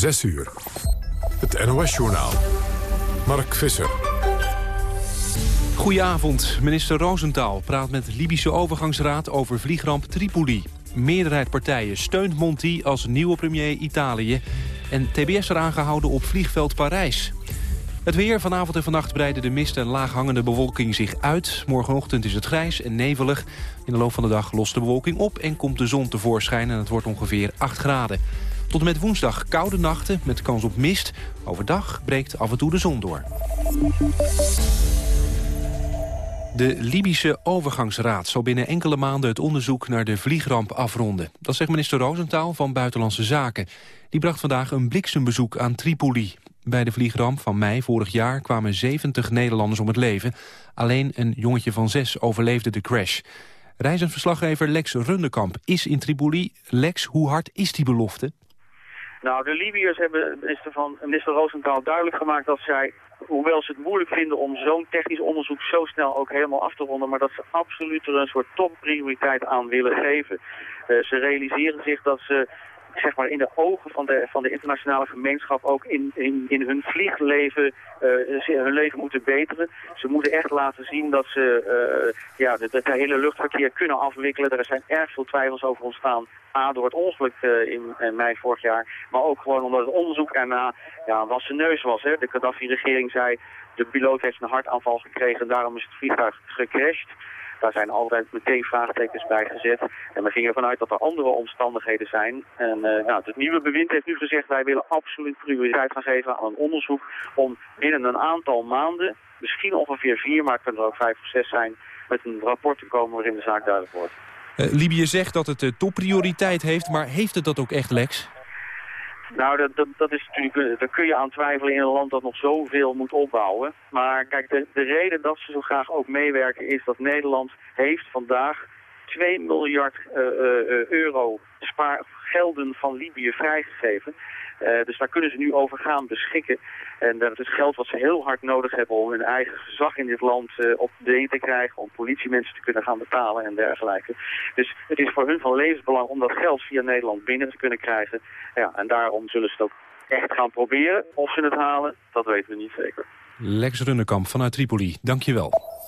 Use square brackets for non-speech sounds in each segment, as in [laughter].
6 uur. Het NOS-journaal. Mark Visser. Goedenavond. Minister Roosentaal praat met Libische overgangsraad over vliegramp Tripoli. Meerderheid partijen steunt Monti als nieuwe premier Italië. En TBS er aangehouden op vliegveld Parijs. Het weer vanavond en vannacht breiden de mist en laaghangende bewolking zich uit. Morgenochtend is het grijs en nevelig. In de loop van de dag lost de bewolking op en komt de zon tevoorschijn... en het wordt ongeveer 8 graden. Tot en met woensdag koude nachten met kans op mist. Overdag breekt af en toe de zon door. De Libische overgangsraad zal binnen enkele maanden het onderzoek naar de vliegramp afronden. Dat zegt minister Roosentaal van Buitenlandse Zaken. Die bracht vandaag een bliksembezoek aan Tripoli. Bij de vliegramp van mei vorig jaar kwamen 70 Nederlanders om het leven. Alleen een jongetje van zes overleefde de crash. Reizend verslaggever Lex Rundekamp is in Tripoli. Lex, hoe hard is die belofte? Nou, de Libiërs hebben minister, van, minister Roosentaal duidelijk gemaakt dat zij, hoewel ze het moeilijk vinden om zo'n technisch onderzoek zo snel ook helemaal af te ronden, maar dat ze absoluut er een soort topprioriteit aan willen geven. Uh, ze realiseren zich dat ze zeg maar in de ogen van de, van de internationale gemeenschap ook in, in, in hun vliegleven uh, hun leven moeten beteren. Ze moeten echt laten zien dat ze uh, ja, het hele luchtverkeer kunnen afwikkelen. Er zijn erg veel twijfels over ontstaan. A, door het ongeluk uh, in, mei vorig jaar. Maar ook gewoon omdat het onderzoek erna ja, wassen neus was. Hè. De Gaddafi-regering zei, de piloot heeft een hartaanval gekregen en daarom is het vliegtuig gecrashed. Daar zijn altijd meteen vraagtekens bij gezet. En we gingen ervan uit dat er andere omstandigheden zijn. En uh, nou, het nieuwe bewind heeft nu gezegd... wij willen absoluut prioriteit gaan geven aan een onderzoek... om binnen een aantal maanden, misschien ongeveer vier... maar het kunnen er ook vijf of zes zijn... met een rapport te komen waarin de zaak duidelijk wordt. Uh, Libië zegt dat het de topprioriteit heeft, maar heeft het dat ook echt, Lex? Nou, dat, dat, dat is natuurlijk, daar kun je aan twijfelen in een land dat nog zoveel moet opbouwen. Maar kijk, de, de reden dat ze zo graag ook meewerken is dat Nederland heeft vandaag 2 miljard uh, uh, euro spaargelden van Libië vrijgegeven. Uh, dus daar kunnen ze nu over gaan beschikken. En dat is geld wat ze heel hard nodig hebben om hun eigen gezag in dit land uh, op de te krijgen. Om politiemensen te kunnen gaan betalen en dergelijke. Dus het is voor hun van levensbelang om dat geld via Nederland binnen te kunnen krijgen. Ja, en daarom zullen ze het ook echt gaan proberen. Of ze het halen, dat weten we niet zeker. Lex Runnekamp vanuit Tripoli, dankjewel.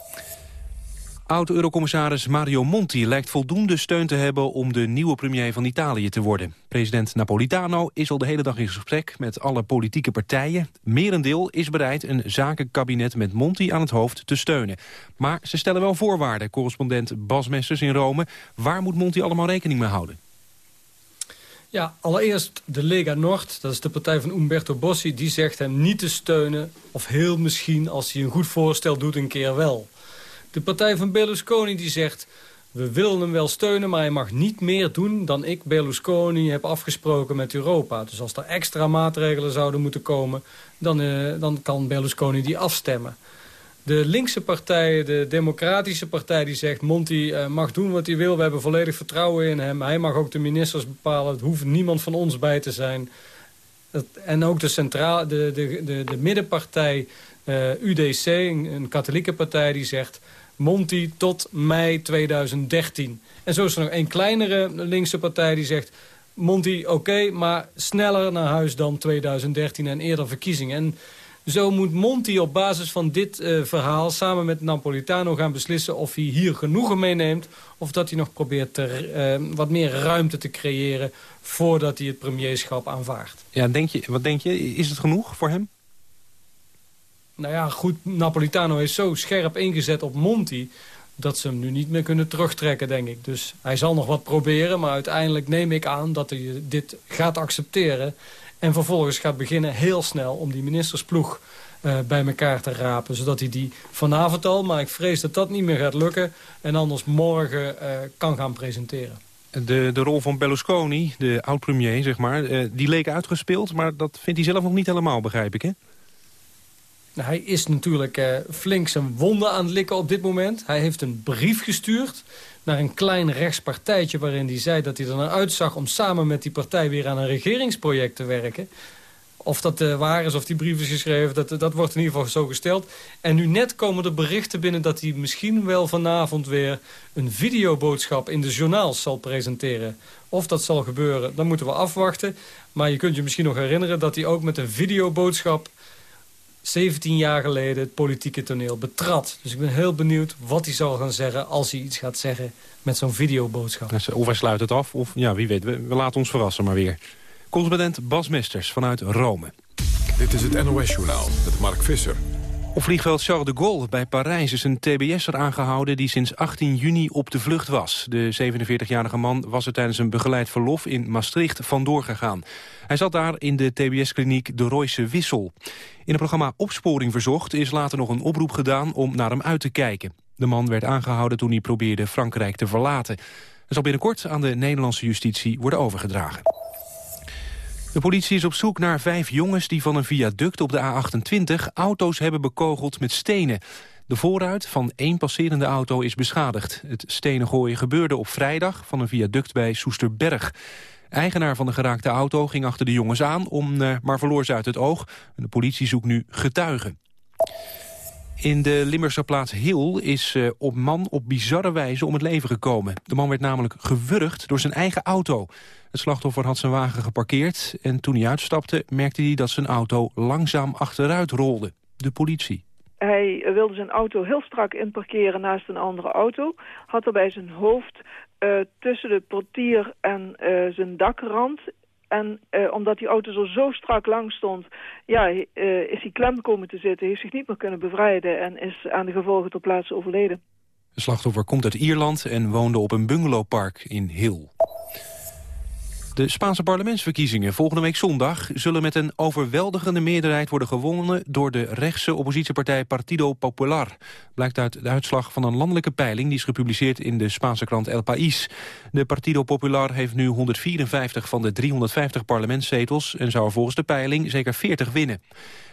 Oud-eurocommissaris Mario Monti lijkt voldoende steun te hebben om de nieuwe premier van Italië te worden. President Napolitano is al de hele dag in gesprek met alle politieke partijen. Merendeel is bereid een zakenkabinet met Monti aan het hoofd te steunen. Maar ze stellen wel voorwaarden, correspondent Bas Messers in Rome. Waar moet Monti allemaal rekening mee houden? Ja, allereerst de Lega Nord, dat is de partij van Umberto Bossi... die zegt hem niet te steunen, of heel misschien als hij een goed voorstel doet een keer wel. De partij van Berlusconi die zegt... we willen hem wel steunen, maar hij mag niet meer doen... dan ik, Berlusconi, heb afgesproken met Europa. Dus als er extra maatregelen zouden moeten komen... dan, uh, dan kan Berlusconi die afstemmen. De linkse partij, de democratische partij, die zegt... Monti uh, mag doen wat hij wil, we hebben volledig vertrouwen in hem. Hij mag ook de ministers bepalen, het hoeft niemand van ons bij te zijn. En ook de, centraal, de, de, de, de middenpartij eh, UDC, een katholieke partij, die zegt... Monti tot mei 2013. En zo is er nog een kleinere linkse partij die zegt... Monti, oké, maar sneller naar huis dan 2013 en eerder verkiezingen. En zo moet Monti op basis van dit uh, verhaal samen met Napolitano gaan beslissen... of hij hier genoegen meeneemt of dat hij nog probeert te, uh, wat meer ruimte te creëren... voordat hij het premierschap aanvaardt. Ja, denk je, wat denk je? Is het genoeg voor hem? Nou ja, goed, Napolitano is zo scherp ingezet op Monti... dat ze hem nu niet meer kunnen terugtrekken, denk ik. Dus hij zal nog wat proberen, maar uiteindelijk neem ik aan... dat hij dit gaat accepteren en vervolgens gaat beginnen heel snel... om die ministersploeg uh, bij elkaar te rapen. Zodat hij die vanavond al, maar ik vrees dat dat niet meer gaat lukken... en anders morgen uh, kan gaan presenteren. De, de rol van Berlusconi, de oud-premier, zeg maar, uh, die leek uitgespeeld... maar dat vindt hij zelf nog niet helemaal, begrijp ik, hè? Nou, hij is natuurlijk uh, flink zijn wonden aan het likken op dit moment. Hij heeft een brief gestuurd naar een klein rechtspartijtje... waarin hij zei dat hij er naar uitzag om samen met die partij weer aan een regeringsproject te werken. Of dat uh, waar is, of die brief is geschreven, dat, dat wordt in ieder geval zo gesteld. En nu net komen er berichten binnen dat hij misschien wel vanavond weer... een videoboodschap in de journaals zal presenteren. Of dat zal gebeuren, dan moeten we afwachten. Maar je kunt je misschien nog herinneren dat hij ook met een videoboodschap... 17 jaar geleden het politieke toneel betrad. Dus ik ben heel benieuwd wat hij zal gaan zeggen... als hij iets gaat zeggen met zo'n videoboodschap. Of hij sluit het af, of ja, wie weet, we, we laten ons verrassen maar weer. Correspondent Bas Mesters vanuit Rome. Dit is het NOS-journaal met Mark Visser. Op vliegveld Charles de Gaulle bij Parijs is een TBS'er aangehouden... die sinds 18 juni op de vlucht was. De 47-jarige man was er tijdens een begeleid verlof in Maastricht vandoor gegaan. Hij zat daar in de TBS-kliniek De Royse Wissel. In het programma Opsporing Verzocht is later nog een oproep gedaan... om naar hem uit te kijken. De man werd aangehouden toen hij probeerde Frankrijk te verlaten. Hij zal binnenkort aan de Nederlandse justitie worden overgedragen. De politie is op zoek naar vijf jongens die van een viaduct op de A28 auto's hebben bekogeld met stenen. De voorruit van één passerende auto is beschadigd. Het stenen gooien gebeurde op vrijdag van een viaduct bij Soesterberg. Eigenaar van de geraakte auto ging achter de jongens aan, om, eh, maar verloor ze uit het oog. De politie zoekt nu getuigen. In de Limburgse plaats Heel is uh, op man op bizarre wijze om het leven gekomen. De man werd namelijk gewurgd door zijn eigen auto. Het slachtoffer had zijn wagen geparkeerd en toen hij uitstapte... merkte hij dat zijn auto langzaam achteruit rolde. De politie. Hij wilde zijn auto heel strak inparkeren naast een andere auto. Had er bij zijn hoofd uh, tussen de portier en uh, zijn dakrand en uh, omdat die auto zo, strak lang stond, ja, uh, is hij klem komen te zitten. Heeft zich niet meer kunnen bevrijden en is aan de gevolgen ter plaatse overleden. De slachtoffer komt uit Ierland en woonde op een bungalowpark in Hill. De Spaanse parlementsverkiezingen volgende week zondag... zullen met een overweldigende meerderheid worden gewonnen... door de rechtse oppositiepartij Partido Popular. Blijkt uit de uitslag van een landelijke peiling... die is gepubliceerd in de Spaanse krant El País. De Partido Popular heeft nu 154 van de 350 parlementszetels... en zou volgens de peiling zeker 40 winnen.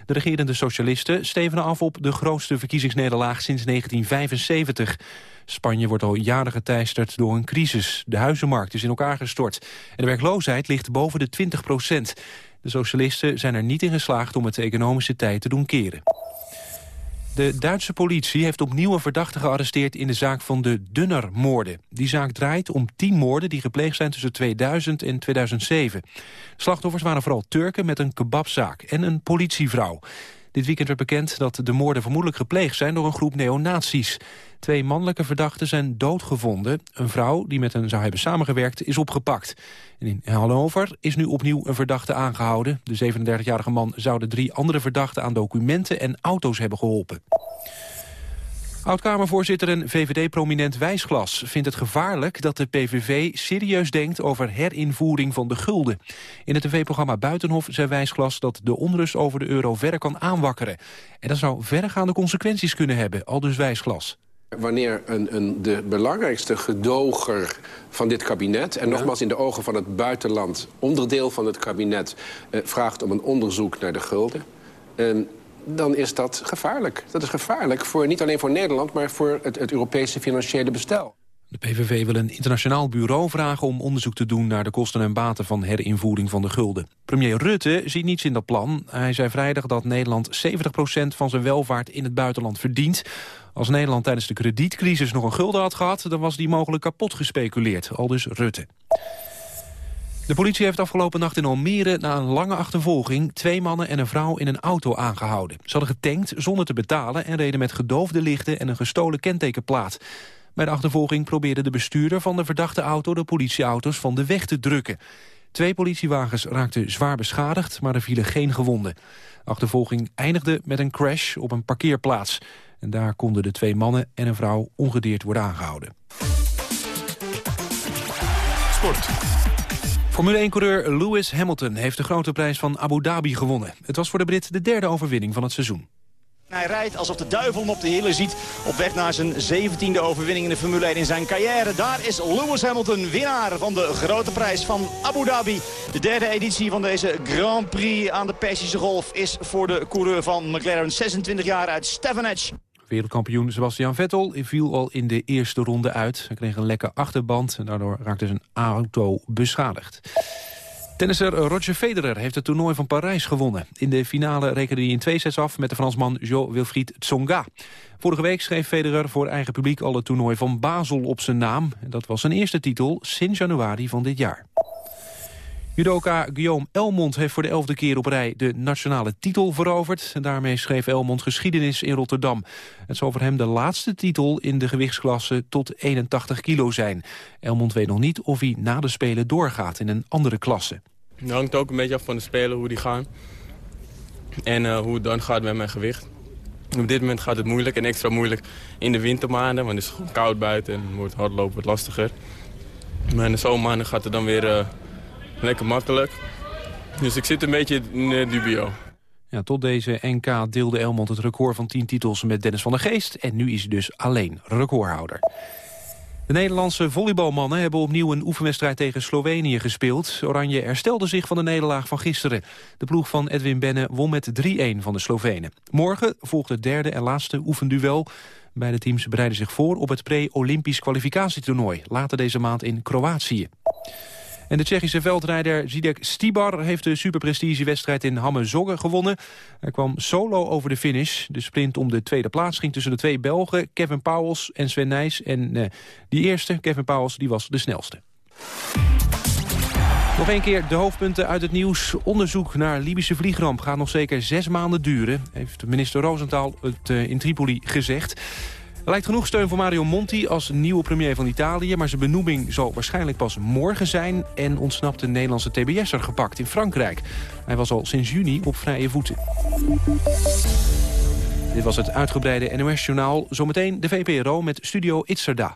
De regerende socialisten stevenen af op de grootste verkiezingsnederlaag sinds 1975... Spanje wordt al jaren geteisterd door een crisis. De huizenmarkt is in elkaar gestort. En de werkloosheid ligt boven de 20 procent. De socialisten zijn er niet in geslaagd om het economische tijd te doen keren. De Duitse politie heeft opnieuw een verdachte gearresteerd in de zaak van de Dunner-moorden. Die zaak draait om tien moorden die gepleegd zijn tussen 2000 en 2007. Slachtoffers waren vooral Turken met een kebabzaak en een politievrouw. Dit weekend werd bekend dat de moorden vermoedelijk gepleegd zijn door een groep neonazies. Twee mannelijke verdachten zijn doodgevonden. Een vrouw die met hen zou hebben samengewerkt is opgepakt. En in Hannover is nu opnieuw een verdachte aangehouden. De 37-jarige man zou de drie andere verdachten aan documenten en auto's hebben geholpen. Oud-Kamervoorzitter en VVD-prominent Wijsglas vindt het gevaarlijk dat de PVV serieus denkt over herinvoering van de gulden. In het tv-programma Buitenhof zei Wijsglas dat de onrust over de euro verder kan aanwakkeren. En dat zou verregaande consequenties kunnen hebben, al dus Wijsglas. Wanneer een, een, de belangrijkste gedoger van dit kabinet... en nogmaals in de ogen van het buitenland, onderdeel van het kabinet... Eh, vraagt om een onderzoek naar de gulden... Eh, dan is dat gevaarlijk. Dat is gevaarlijk voor, niet alleen voor Nederland... maar voor het, het Europese financiële bestel. De PVV wil een internationaal bureau vragen om onderzoek te doen... naar de kosten en baten van herinvoering van de gulden. Premier Rutte ziet niets in dat plan. Hij zei vrijdag dat Nederland 70% van zijn welvaart in het buitenland verdient. Als Nederland tijdens de kredietcrisis nog een gulden had gehad... dan was die mogelijk kapot gespeculeerd, al dus Rutte. De politie heeft afgelopen nacht in Almere na een lange achtervolging... twee mannen en een vrouw in een auto aangehouden. Ze hadden getankt zonder te betalen en reden met gedoofde lichten... en een gestolen kentekenplaat. Bij de achtervolging probeerde de bestuurder van de verdachte auto... de politieauto's van de weg te drukken. Twee politiewagens raakten zwaar beschadigd, maar er vielen geen gewonden. De achtervolging eindigde met een crash op een parkeerplaats. En daar konden de twee mannen en een vrouw ongedeerd worden aangehouden. Sport. Formule 1-coureur Lewis Hamilton heeft de grote prijs van Abu Dhabi gewonnen. Het was voor de Brit de derde overwinning van het seizoen. Hij rijdt alsof de duivel hem op de hielen ziet. Op weg naar zijn 17e overwinning in de Formule 1 in zijn carrière. Daar is Lewis Hamilton, winnaar van de grote prijs van Abu Dhabi. De derde editie van deze Grand Prix aan de Persische Golf is voor de coureur van McLaren 26 jaar uit Stevenage. Wereldkampioen Sebastian Vettel viel al in de eerste ronde uit. Hij kreeg een lekke achterband en daardoor raakte zijn auto beschadigd. Tennisser Roger Federer heeft het toernooi van Parijs gewonnen. In de finale rekende hij in twee sets af met de Fransman Jo-Wilfried Tsonga. Vorige week schreef Federer voor eigen publiek al het toernooi van Basel op zijn naam. Dat was zijn eerste titel sinds januari van dit jaar. Judoka Guillaume Elmond heeft voor de elfde keer op rij de nationale titel veroverd. En daarmee schreef Elmond geschiedenis in Rotterdam. Het zal voor hem de laatste titel in de gewichtsklasse tot 81 kilo zijn. Elmond weet nog niet of hij na de Spelen doorgaat in een andere klasse. Het hangt ook een beetje af van de Spelen, hoe die gaan. En uh, hoe het dan gaat met mijn gewicht. Op dit moment gaat het moeilijk en extra moeilijk in de wintermaanden. Want het is gewoon koud buiten en wordt hardlopen wat lastiger. Maar in de zomermaanden gaat het dan weer... Uh, lekker makkelijk. Dus ik zit een beetje in uh, dubio. Ja, tot deze NK deelde Elmond het record van 10 titels met Dennis van der Geest. En nu is hij dus alleen recordhouder. De Nederlandse volleybalmannen hebben opnieuw een oefenwedstrijd tegen Slovenië gespeeld. Oranje herstelde zich van de nederlaag van gisteren. De ploeg van Edwin Benne won met 3-1 van de Slovenen. Morgen volgt het derde en laatste oefenduel. Beide teams bereiden zich voor op het pre-Olympisch kwalificatietoernooi... later deze maand in Kroatië. En de Tsjechische veldrijder Zidek Stibar heeft de superprestigewedstrijd in Hamme-Zogge gewonnen. Hij kwam solo over de finish. De sprint om de tweede plaats ging tussen de twee Belgen, Kevin Pauwels en Sven Nijs. En uh, die eerste, Kevin Pauwels, die was de snelste. Nog een keer de hoofdpunten uit het nieuws. Onderzoek naar Libische vliegramp gaat nog zeker zes maanden duren... heeft minister Rosenthal het uh, in Tripoli gezegd. Lijkt genoeg steun voor Mario Monti als nieuwe premier van Italië... maar zijn benoeming zal waarschijnlijk pas morgen zijn... en ontsnapt de Nederlandse TBS'er gepakt in Frankrijk. Hij was al sinds juni op vrije voeten. Dit was het uitgebreide NOS-journaal. Zometeen de VPRO met Studio Itzerda.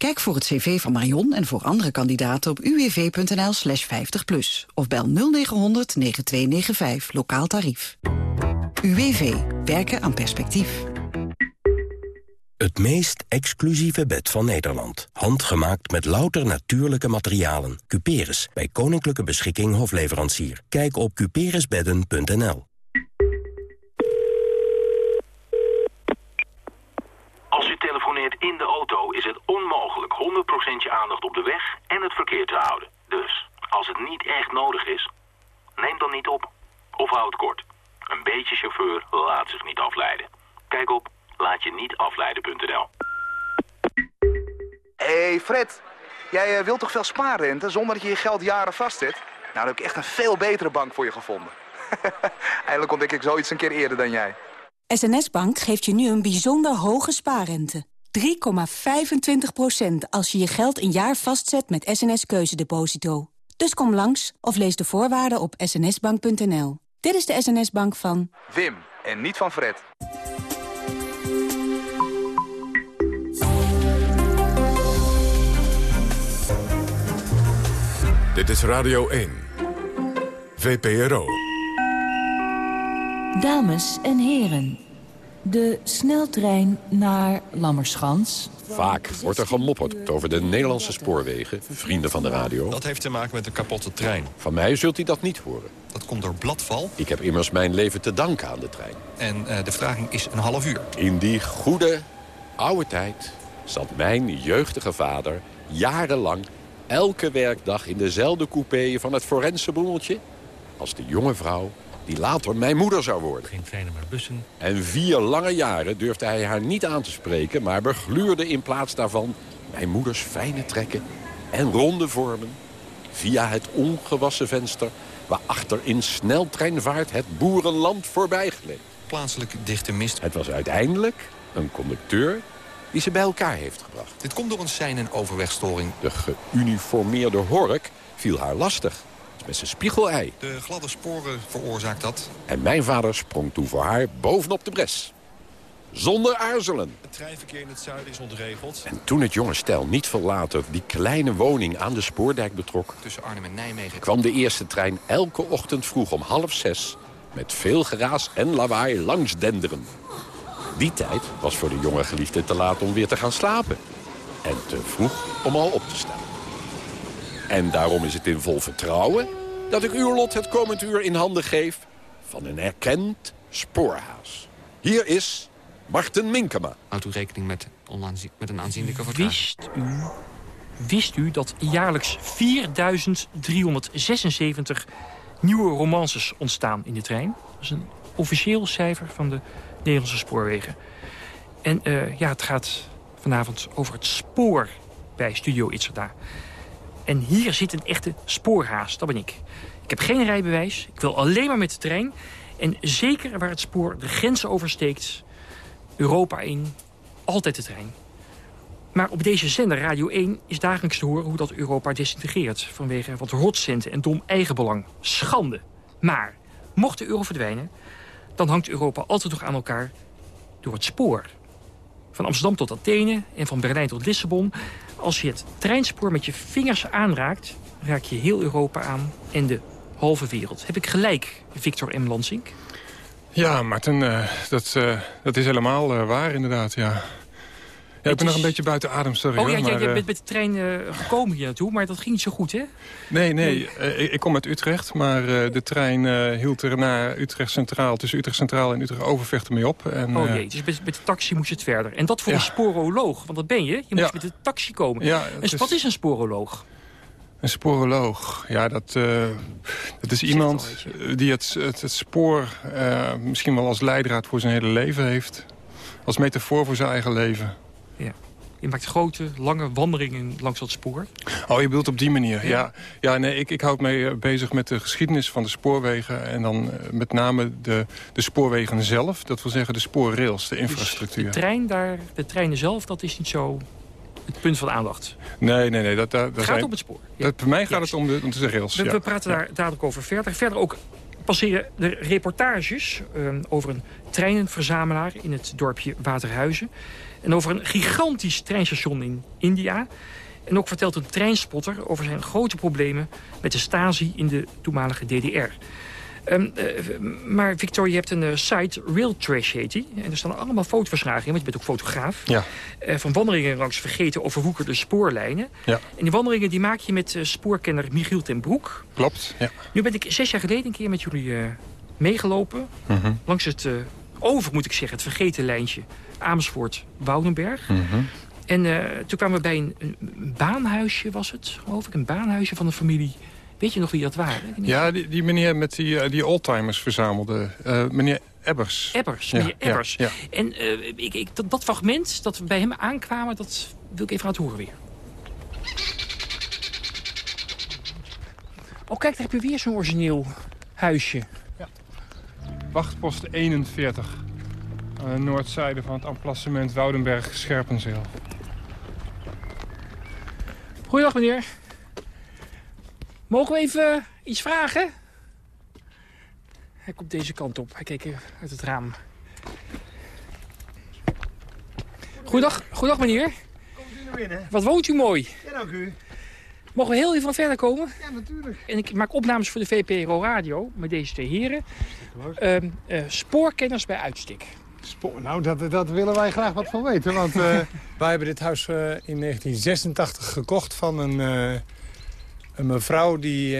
Kijk voor het cv van Marion en voor andere kandidaten op uwv.nl slash 50 plus. Of bel 0900 9295 lokaal tarief. UWV. Werken aan perspectief. Het meest exclusieve bed van Nederland. Handgemaakt met louter natuurlijke materialen. Cuperus, bij Koninklijke Beschikking Hofleverancier. Kijk op cuperusbedden.nl. in de auto is het onmogelijk 100% je aandacht op de weg en het verkeer te houden. Dus, als het niet echt nodig is, neem dan niet op. Of houd kort. Een beetje chauffeur laat zich niet afleiden. Kijk op laatje-niet-afleiden.nl. hey Fred, jij uh, wilt toch veel spaarrente zonder dat je je geld jaren vastzet? Nou, dan heb ik echt een veel betere bank voor je gevonden. [laughs] Eindelijk ontdek ik zoiets een keer eerder dan jij. SNS Bank geeft je nu een bijzonder hoge spaarrente. 3,25% als je je geld een jaar vastzet met SNS Keuzedeposito. Dus kom langs of lees de voorwaarden op snsbank.nl. Dit is de SNS Bank van... Wim, en niet van Fred. Dit is Radio 1. VPRO. Dames en heren, de sneltrein naar Lammerschans... Vaak wordt er gemopperd over de Nederlandse spoorwegen, vrienden van de radio. Dat heeft te maken met een kapotte trein. Van mij zult u dat niet horen. Dat komt door bladval. Ik heb immers mijn leven te danken aan de trein. En uh, de vertraging is een half uur. In die goede, oude tijd zat mijn jeugdige vader jarenlang... elke werkdag in dezelfde coupé van het forense boemeltje... als de jonge vrouw die later mijn moeder zou worden. Geen treinen, maar bussen. En vier lange jaren durfde hij haar niet aan te spreken... maar begluurde in plaats daarvan mijn moeders fijne trekken en ronde vormen... via het ongewassen venster waarachter in sneltreinvaart het boerenland voorbij gleed. Plaatselijk dichte mist. Het was uiteindelijk een conducteur die ze bij elkaar heeft gebracht. Dit komt door een sein- en overwegstoring. De geuniformeerde hork viel haar lastig met zijn spiegelei. De gladde sporen veroorzaakt dat. En mijn vader sprong toen voor haar bovenop de bres. Zonder aarzelen. Het treinverkeer in het zuiden is ontregeld. En toen het jonge stel niet verlaten die kleine woning aan de spoordijk betrok... Tussen Arnhem en Nijmegen... kwam de eerste trein elke ochtend vroeg om half zes met veel geraas en lawaai langs denderen. Die tijd was voor de jonge geliefde te laat om weer te gaan slapen. En te vroeg om al op te staan. En daarom is het in vol vertrouwen dat ik uw lot het komend uur in handen geef... van een erkend spoorhaas. Hier is Marten Minkema. Houdt u rekening met, met een aanzienlijke vertraging? Wist u, wist u dat jaarlijks 4376 nieuwe romances ontstaan in de trein? Dat is een officieel cijfer van de Nederlandse spoorwegen. En uh, ja, het gaat vanavond over het spoor bij Studio Itzerda. En hier zit een echte spoorhaas, dat ben ik. Ik heb geen rijbewijs, ik wil alleen maar met de trein. En zeker waar het spoor de grenzen oversteekt, Europa in, altijd de trein. Maar op deze zender, Radio 1, is dagelijks te horen hoe dat Europa desintegreert... vanwege wat rotcenten en dom eigenbelang. Schande. Maar, mocht de euro verdwijnen... dan hangt Europa altijd nog aan elkaar door het spoor. Van Amsterdam tot Athene en van Berlijn tot Lissabon. Als je het treinspoor met je vingers aanraakt... raak je heel Europa aan en de halve wereld. Heb ik gelijk, Victor M. Lansing? Ja, Martin, uh, dat, uh, dat is helemaal uh, waar inderdaad, ja. Ja, ik ben nog een beetje buiten adem, sorry. Oh ja, hoor, ja, maar, je uh, bent met de trein uh, gekomen hier naartoe, maar dat ging niet zo goed, hè? Nee, nee. Uh, ik, kom uit Utrecht, maar de trein hield er naar Utrecht Centraal... tussen Utrecht Centraal en Utrecht Overvechten mee op. En, oh jee, dus met, met, de taxi moest je het verder. En dat voor ja. een sporoloog, want dat ben je. Je moet ja. met de taxi komen. Ja, dus wat is een sporoloog? Een sporoloog, ja, dat, dat is iemand die het, het, het spoor misschien wel als leidraad voor zijn hele leven heeft. Als metafoor voor zijn eigen leven. Je maakt grote, lange wandelingen langs dat spoor. Oh, je bedoelt op die manier, ja. Ja, ja nee, ik, ik houd me bezig met de geschiedenis van de spoorwegen... en dan uh, met name de, de spoorwegen zelf. Dat wil zeggen de spoorrails, de infrastructuur. Dus de, trein daar, de treinen zelf, dat is niet zo het punt van aandacht. Nee, nee, nee. Dat, dat, gaat zijn, om het spoor. Ja. Dat, bij mij gaat het om de, om de rails, We, ja. we praten daar dadelijk over verder. Verder ook passeren de reportages uh, over een treinenverzamelaar... in het dorpje Waterhuizen... En over een gigantisch treinstation in India. En ook vertelt een treinspotter over zijn grote problemen... met de Stasi in de toenmalige DDR. Um, uh, maar Victor, je hebt een uh, site, Real Trash heet die. En er staan allemaal fotoverslagen in, want je bent ook fotograaf. Ja. Uh, van wandelingen langs vergeten overwoekerde spoorlijnen. Ja. En die wandelingen die maak je met spoorkenner Michiel ten Broek. Klopt, ja. Nu ben ik zes jaar geleden een keer met jullie meegelopen. Mm -hmm. Langs het, over moet ik zeggen, het vergeten lijntje. Amersfoort-Woudenberg. Mm -hmm. En uh, toen kwamen we bij een, een, baanhuisje, was het, geloof ik. Een baanhuisje van een familie. Weet je nog wie dat waren? Ja, die, die meneer met die, uh, die oldtimers verzamelde. Uh, meneer Ebbers. Ebbers, meneer ja, Ebbers. Ja, ja. En ik, ik, dat, dat, fragment dat we bij hem aankwamen, dat wil ik even laten horen weer. Oh, kijk, daar heb je weer zo'n origineel huisje. Ja. Wachtpost 41 aan de noordzijde van het emplacement Woudenberg-Scherpenzeel. Goedendag, meneer. Mogen we even iets vragen? Hij komt deze kant op. Hij keek uit het raam. Goedendag, goedendag meneer. Komt u naar binnen? Wat woont u mooi? Ja, dank u. Mogen we heel even van verder komen? Ja, natuurlijk. En ik maak opnames voor de VPRO Radio met deze twee heren. Uh, uh, spoorkenners bij uitstek. Spoor, nou, dat, dat willen wij graag wat van weten. Want uh, [laughs] wij hebben dit huis uh, in 1986 gekocht van een, uh, een mevrouw die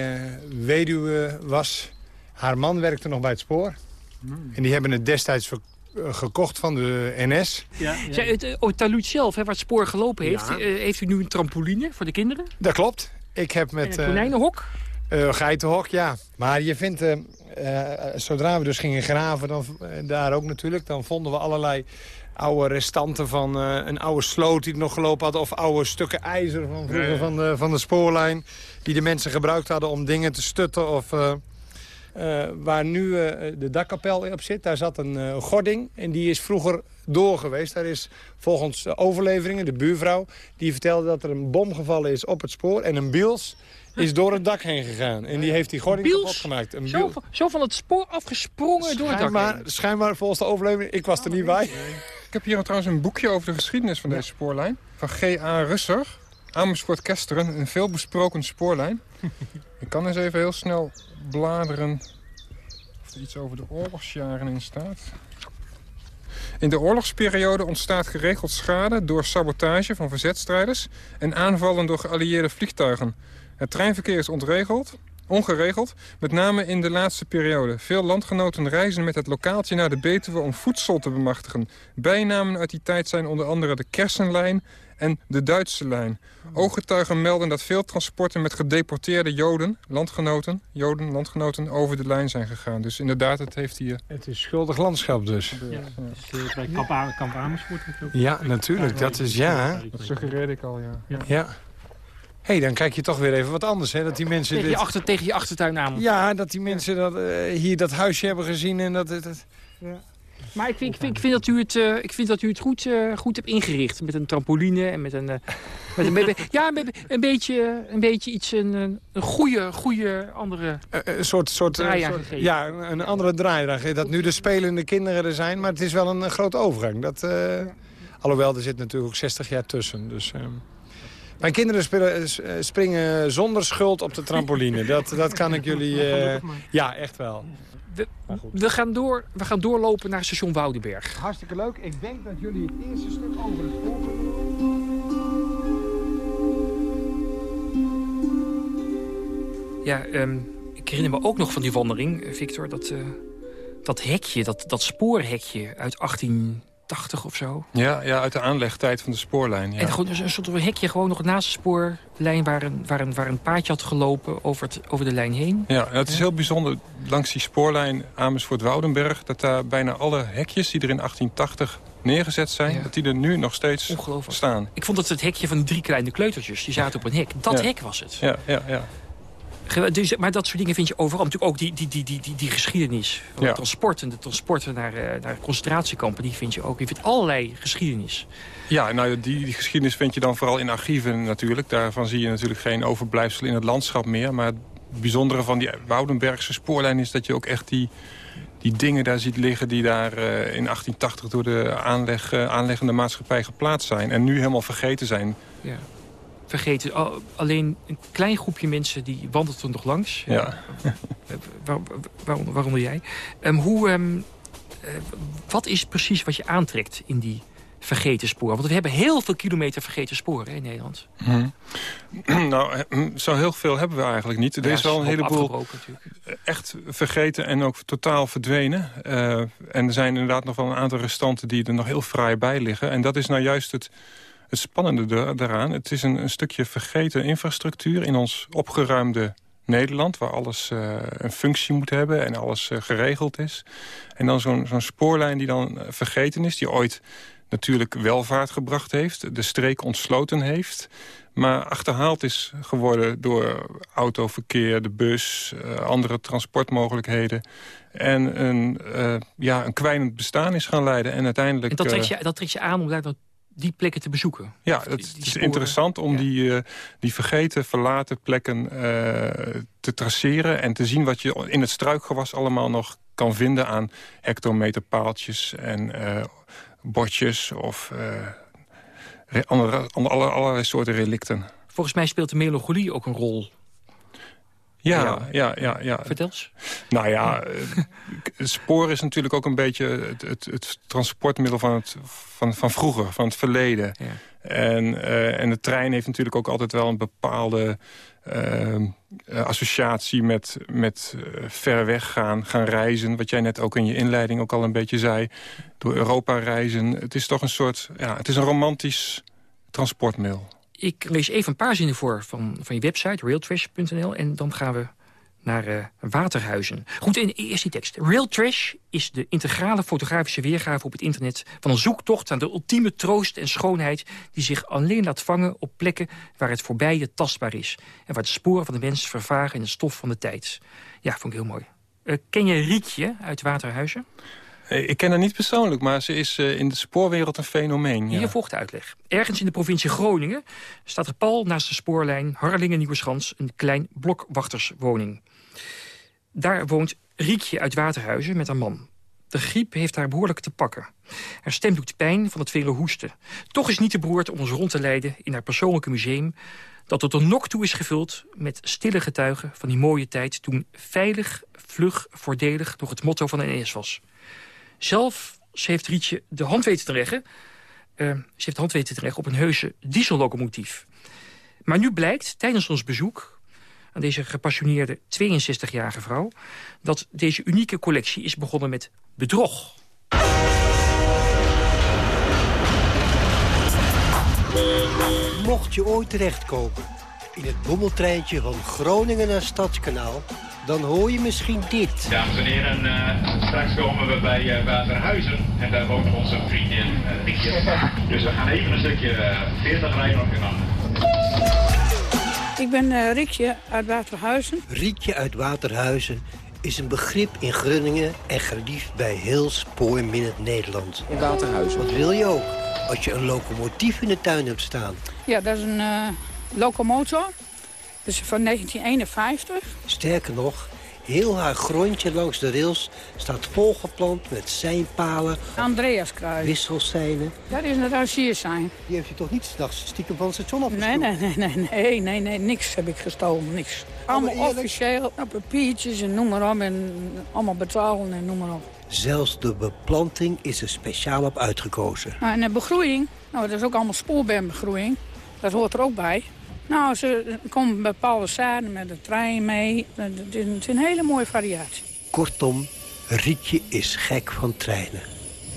weduwe was. Haar man werkte nog bij het spoor. Mm. En die hebben het destijds gekocht van de NS. Ja, ja. Zij, het, oh, Taluut zelf, hè, waar het spoor gelopen heeft. Ja. heeft u nu een trampoline voor de kinderen? Dat klopt. Ik heb met... En een konijnenhok? geitenhok, ja. Maar je vindt... Uh, zodra we dus gingen graven, dan, uh, daar ook natuurlijk... dan vonden we allerlei oude restanten van uh, een oude sloot die nog gelopen had... of oude stukken ijzer van vroeger van, de, van de spoorlijn... die de mensen gebruikt hadden om dingen te stutten. Of, waar nu de dakkapel op zit, daar zat een gording... en die is vroeger door geweest. Daar is volgens overleveringen, de buurvrouw... die vertelde dat er een bom gevallen is op het spoor... en een biels is door het dak heen gegaan. En die heeft die gording Biels? kapot gemaakt. Een zo, van, zo van het spoor afgesprongen door het dak heen. Schijnbaar volgens de overleving. Ik was er niet bij. Ik heb hier trouwens een boekje over de geschiedenis van deze spoorlijn. Van G.A. Russer. Amersfoort Kesteren. Een veelbesproken spoorlijn. [laughs] Ik kan eens even heel snel bladeren of er iets over de oorlogsjaren in staat. In de oorlogsperiode ontstaat geregeld schade door sabotage van verzetstrijders... en aanvallen door geallieerde vliegtuigen. Het treinverkeer is ontregeld, ongeregeld, met name in de laatste periode. Veel landgenoten reizen met het lokaaltje naar de Betuwe om voedsel te bemachtigen. Bijnamen uit die tijd zijn onder andere de Kersenlijn en de Duitse lijn. Ooggetuigen melden dat veel transporten met gedeporteerde Joden, landgenoten, Joden, landgenoten, over de lijn zijn gegaan. Dus inderdaad, het heeft hier... Het is schuldig landschap dus. Ja, dus, uh, bij Kamp, Am Kamp Amersfoort. Ja, natuurlijk. Dat is ja. Dat suggereerde ik al, ja. Ja. Hé, hey, dan kijk je toch weer even wat anders, hè? Dat die mensen tegen, je achter, tegen je achtertuin aan. Ja, dat die mensen dat, uh, hier dat huisje hebben gezien en dat... dat... Ja. Maar ik vind, ik, vind, ik vind, dat u het, uh, ik vind dat u het goed, uh, goed hebt ingericht. Met een trampoline en met een... Uh, met een ja, een, een, beetje, een beetje iets, een, een goede, goede andere Een soort, soort, soort Ja, een andere draai. Dat nu de spelende kinderen er zijn. Maar het is wel een grote overgang. Dat, alhoewel, er zit natuurlijk ook 60 jaar tussen. Dus... Mijn kinderen spelen, springen zonder schuld op de trampoline. Dat, dat kan ik jullie... Uh, ja, echt wel. We, we, gaan door, we gaan doorlopen naar station Woudenberg. Hartstikke leuk. Ik denk dat jullie het eerste stuk over het spoor Ja, um, ik herinner me ook nog van die wandeling, Victor, dat, uh, dat hekje, dat, dat spoorhekje uit 18... 80 of zo. Ja, ja, uit de aanlegtijd van de spoorlijn. Ja. En gewoon een soort hekje gewoon nog naast de spoorlijn... waar een, waar een, waar een paardje had gelopen over, het, over de lijn heen. Ja, het is heel bijzonder langs die spoorlijn Amersfoort-Woudenberg... dat daar bijna alle hekjes die er in 1880 neergezet zijn... Ja. dat die er nu nog steeds staan. Ik vond dat het hekje van die drie kleine kleutertjes. Die zaten op een hek. Dat ja. hek was het. Ja, ja, ja. Dus, maar dat soort dingen vind je overal. Natuurlijk ook die, die, die, die, die, die geschiedenis. Van ja. de transporten, de transporten naar, uh, naar concentratiekampen. Die vind je ook. Je vindt allerlei geschiedenis. Ja, nou, die, die geschiedenis vind je dan vooral in archieven natuurlijk. Daarvan zie je natuurlijk geen overblijfsel in het landschap meer. Maar het bijzondere van die Woudenbergse spoorlijn is dat je ook echt die, die dingen daar ziet liggen... die daar uh, in 1880 door de aanleg, uh, aanleggende maatschappij geplaatst zijn. En nu helemaal vergeten zijn. Ja vergeten. Alleen een klein groepje mensen die wandelt er nog langs. Ja. Waar, waaronder, waaronder jij. Um, hoe, um, uh, wat is precies wat je aantrekt in die vergeten sporen? Want we hebben heel veel kilometer vergeten sporen in Nederland. Hmm. [clears throat] nou, zo heel veel hebben we eigenlijk niet. Er ja, is wel een heleboel echt vergeten en ook totaal verdwenen. Uh, en er zijn inderdaad nog wel een aantal restanten die er nog heel fraai bij liggen. En dat is nou juist het het spannende daaraan. Het is een, een, stukje vergeten infrastructuur in ons opgeruimde Nederland... waar alles uh, een functie moet hebben en alles uh, geregeld is. En dan zo'n zo'n spoorlijn die dan uh, vergeten is... die ooit natuurlijk welvaart gebracht heeft, de streek ontsloten heeft... maar achterhaald is geworden door autoverkeer, de bus... andere transportmogelijkheden... en een, ja, een kwijnend bestaan is gaan leiden. En uiteindelijk... En dat trekt je, dat trekt je aan om daar die plekken te bezoeken. Ja, het, die, die is interessant om ja. die, uh, die vergeten, verlaten plekken uh, te traceren... en te zien wat je in het struikgewas allemaal nog kan vinden... aan hectometerpaaltjes en uh, bordjes of andere, andere, allerlei soorten relicten. Volgens mij speelt de melancholie ook een rol ja, ja, ja, ja. Vertel eens. Nou ja, het spoor is natuurlijk ook een beetje het, het, het transportmiddel van, het, van, van vroeger, van het verleden. Ja. En, uh, en de trein heeft natuurlijk ook altijd wel een bepaalde uh, associatie met, met ver weg gaan, gaan reizen. Wat jij net ook in je inleiding ook al een beetje zei. Door Europa reizen. Het is toch een soort, ja, het is een romantisch transportmiddel. Ik lees even een paar zinnen voor van, van je website, realtrash.nl. En dan gaan we naar uh, Waterhuizen. Goed, in eerst die tekst. Real Trash is de integrale fotografische weergave op het internet... van een zoektocht naar de ultieme troost en schoonheid... die zich alleen laat vangen op plekken waar het voorbije tastbaar is... en waar de sporen van de mens vervagen in de stof van de tijd. Ja, vond ik heel mooi. Uh, ken je Rietje uit Waterhuizen? Ik ken haar niet persoonlijk, maar ze is uh, in de spoorwereld een fenomeen. Ja. Hier volgt de uitleg. Ergens in de provincie Groningen staat er pal naast de spoorlijn Harlingen-Nieuweschans... een klein blokwachterswoning. Daar woont Riekje uit Waterhuizen met haar man. De griep heeft haar behoorlijk te pakken. Haar stem doet pijn van het vele hoesten. Toch is niet te beroerd om ons rond te leiden in haar persoonlijke museum... dat tot een nok toe is gevuld met stille getuigen van die mooie tijd... toen veilig, vlug, voordelig nog het motto van de NS was. Zelf heeft Rietje de hand weten te leggen... Uh, ze heeft de hand weten te leggen op een heuse diesellocomotief. Maar nu blijkt, tijdens ons bezoek aan deze gepassioneerde 62-jarige vrouw... dat deze unieke collectie is begonnen met bedrog. Mocht je ooit terechtkomen in het bommeltreintje van Groningen naar Stadskanaal... dan hoor je misschien dit. Dames en heren, uh, straks komen we bij uh, Waterhuizen. En daar woont onze vriendin uh, Rietje. Dus we gaan even een stukje 40 rijden op Ik ben Rietje uit Waterhuizen. Rietje uit Waterhuizen is een begrip in Groningen en geliefd bij heel spoorminnend Nederland. In Waterhuizen. Wat wil je ook? als je een locomotief in de tuin hebt staan. Ja, dat is een uh, locomotor. Is van 1951. Sterker nog, heel haar grondje langs de rails staat volgeplant met seinpalen. Andreaskruis. Wisselseinen. Dat is een rangiersein. Die heeft je toch niet s'nachts stiekem van het station afgestoken? Nee, nee, nee, nee, nee, nee, niks heb ik gestolen, niks. Allemaal officieel, papiertjes en noem maar op. En allemaal betalen en noem maar op. Zelfs de beplanting is er speciaal op uitgekozen. Nou, en de begroeiing, nou, dat is ook allemaal spoorbermbegroeiing. Dat hoort er ook bij. Nou, ze komen bepaalde zaden met de trein mee. Het is een hele mooie variatie. Kortom, Rietje is gek van treinen.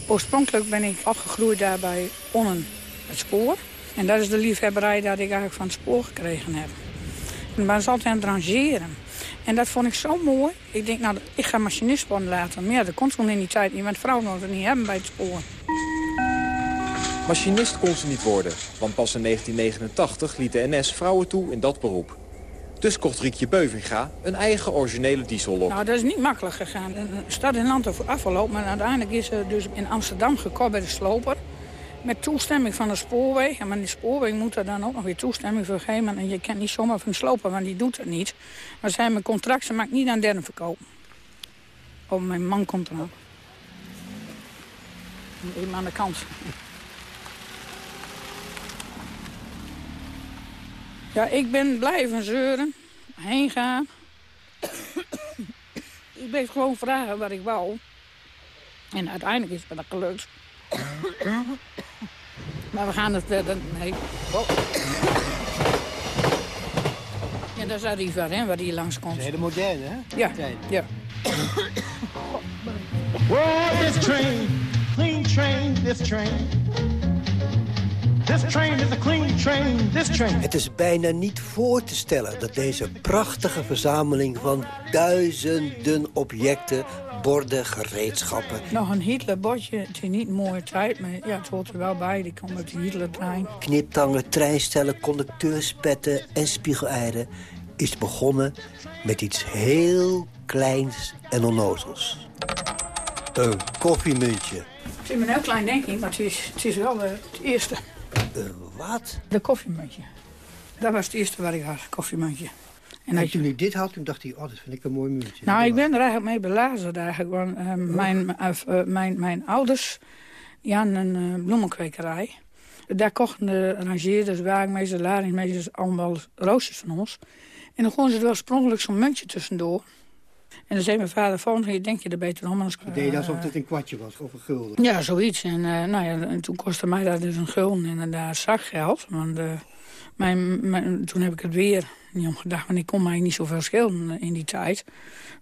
Oorspronkelijk ben ik afgegroeid daar bij Onnen, het spoor. En dat is de liefhebberij dat ik eigenlijk van het spoor gekregen heb. Dat is altijd aan het rangeren. En dat vond ik zo mooi. Ik denk, nou, ik ga machinist worden laten. Maar ja, dat kon toen in die tijd niet, want vrouwen mochten het niet hebben bij het spoor. Machinist kon ze niet worden, want pas in 1989 liet de NS vrouwen toe in dat beroep. Dus kocht Riekje Beuvinga een eigen originele diesellok. Nou, dat is niet makkelijk gegaan. De stad in land over afgelopen, maar uiteindelijk is ze dus in Amsterdam gekocht bij de sloper. Met toestemming van de spoorweg. En die spoorweg moet er dan ook nog weer toestemming voor geven. En je kent niet zomaar van slopen, want die doet het niet. Maar zijn mijn contract, ze mag niet aan derden verkopen. Of mijn man komt eraan. Even aan de kant. Ja, ik ben blijven zeuren. Heen gaan. ik bleef gewoon vragen wat ik wou. En uiteindelijk is het me dat gelukt. Maar we gaan het verder... Nee. Oh. Ja, dat is Arriva, hè, waar die langskomt. Dat is hele moderne, hè? Ja, ja. Whoa, this train, clean train, this train. This train is a clean train, this train. Het is bijna niet voor te stellen dat deze prachtige verzameling van duizenden objecten borden, gereedschappen. Nog een Hitlerbordje. Het is niet een mooie tijd, maar ja, het hoort er wel bij. Die komt met de Hitlertrein. Kniptangen, treinstellen, conducteurspetten en spiegeleieren... is begonnen met iets heel kleins en onnozels. Een koffiemuntje. Het is een heel klein, denk ik, maar het is, het is wel het eerste. Een wat? De koffiemuntje. Dat was het eerste wat ik had, koffiemuntje. En, en toen u dit had, toen dacht hij, oh, dat vind ik een mooi muntje. Nou, ik ben er eigenlijk mee belazerd eigenlijk. Want, uh, mijn, uh, mijn, mijn ouders, die hadden een uh, bloemenkwekerij. Daar kochten de rangeerders, wagenmeesters, laringsmeesters allemaal roosjes van ons. En dan gewoon ze er oorspronkelijk zo'n muntje tussendoor. En dan zei mijn vader, volgende keer denk je er beter om. Anders, uh, deed je alsof het een kwartje was, of een gulden? Ja, zoiets. En, nou ja, en toen kostte mij dat dus een gulden en daar zakgeld. Want mijn, mijn, toen heb ik het weer niet om gedacht. Want ik kon mij niet zoveel schelen in die tijd.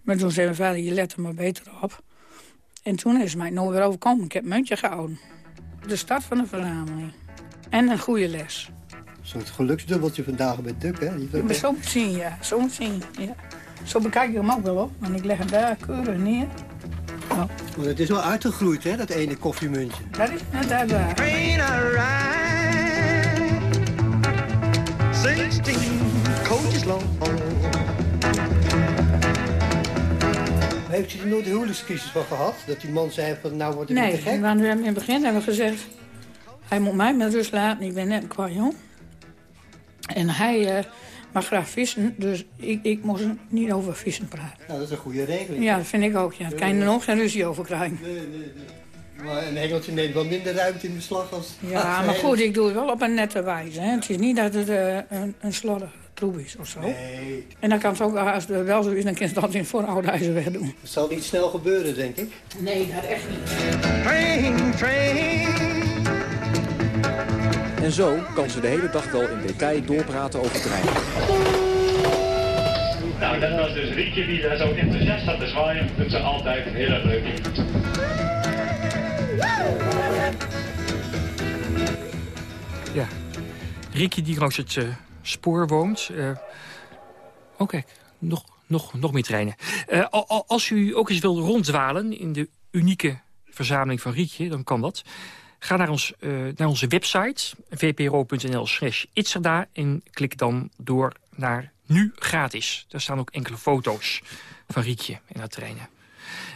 Maar toen zei mijn vader, je let er maar beter op. En toen is mij nooit weer overkomen. Ik heb muntje gehouden. De start van de verzameling. En een goede les. Een soort geluksdubbeltje vandaag bij Duk, hè? Moet zien, ja. Moet zien, ja. Zo bekijk ik hem ook wel op. Want ik leg hem daar keurig neer. Maar het is wel uitgegroeid, hè, dat ene koffiemuntje. Dat is net daar. waar. 16 coaches long. Heeft u er nooit de huwelijkscrisis van gehad? Dat die man zei van nou wordt het nee, niet gek? Nee, we in het begin hebben we gezegd... hij moet mij met rust laten, ik ben net een kwajon. En hij uh, mag graag vissen, dus ik, ik moest niet over vissen praten. Nou, dat is een goede regeling. Ja, dat vind ik ook. Ja. Daar kan je er nog geen ruzie over krijgen. Nee, nee, nee. Maar een hengeltje neemt wel minder ruimte in beslag als... Ja, maar goed, ik doe het wel op een nette wijze. Hè. Het is niet dat het uh, een, een slordige troep is of zo. Nee. En dan kan het ook, als het wel zo is, dan kan je dat in voor oudhuizen weg doen. Het zal niet snel gebeuren, denk ik. Nee, dat echt niet. Train, train. En zo kan ze de hele dag wel in detail doorpraten over treinen. Nou, dat was dus Rietje die daar zo enthousiast had te zwaaien. Dat ze altijd heel erg leuk. Ja, Rietje die langs het uh, spoor woont. Uh, oh kijk, nog, nog, nog meer treinen. Uh, als u ook eens wil ronddwalen in de unieke verzameling van Rietje, dan kan dat. Ga naar, ons, naar onze website, vpro.nl slash itzerda... en klik dan door naar nu gratis. Daar staan ook enkele foto's van Rietje en haar treinen.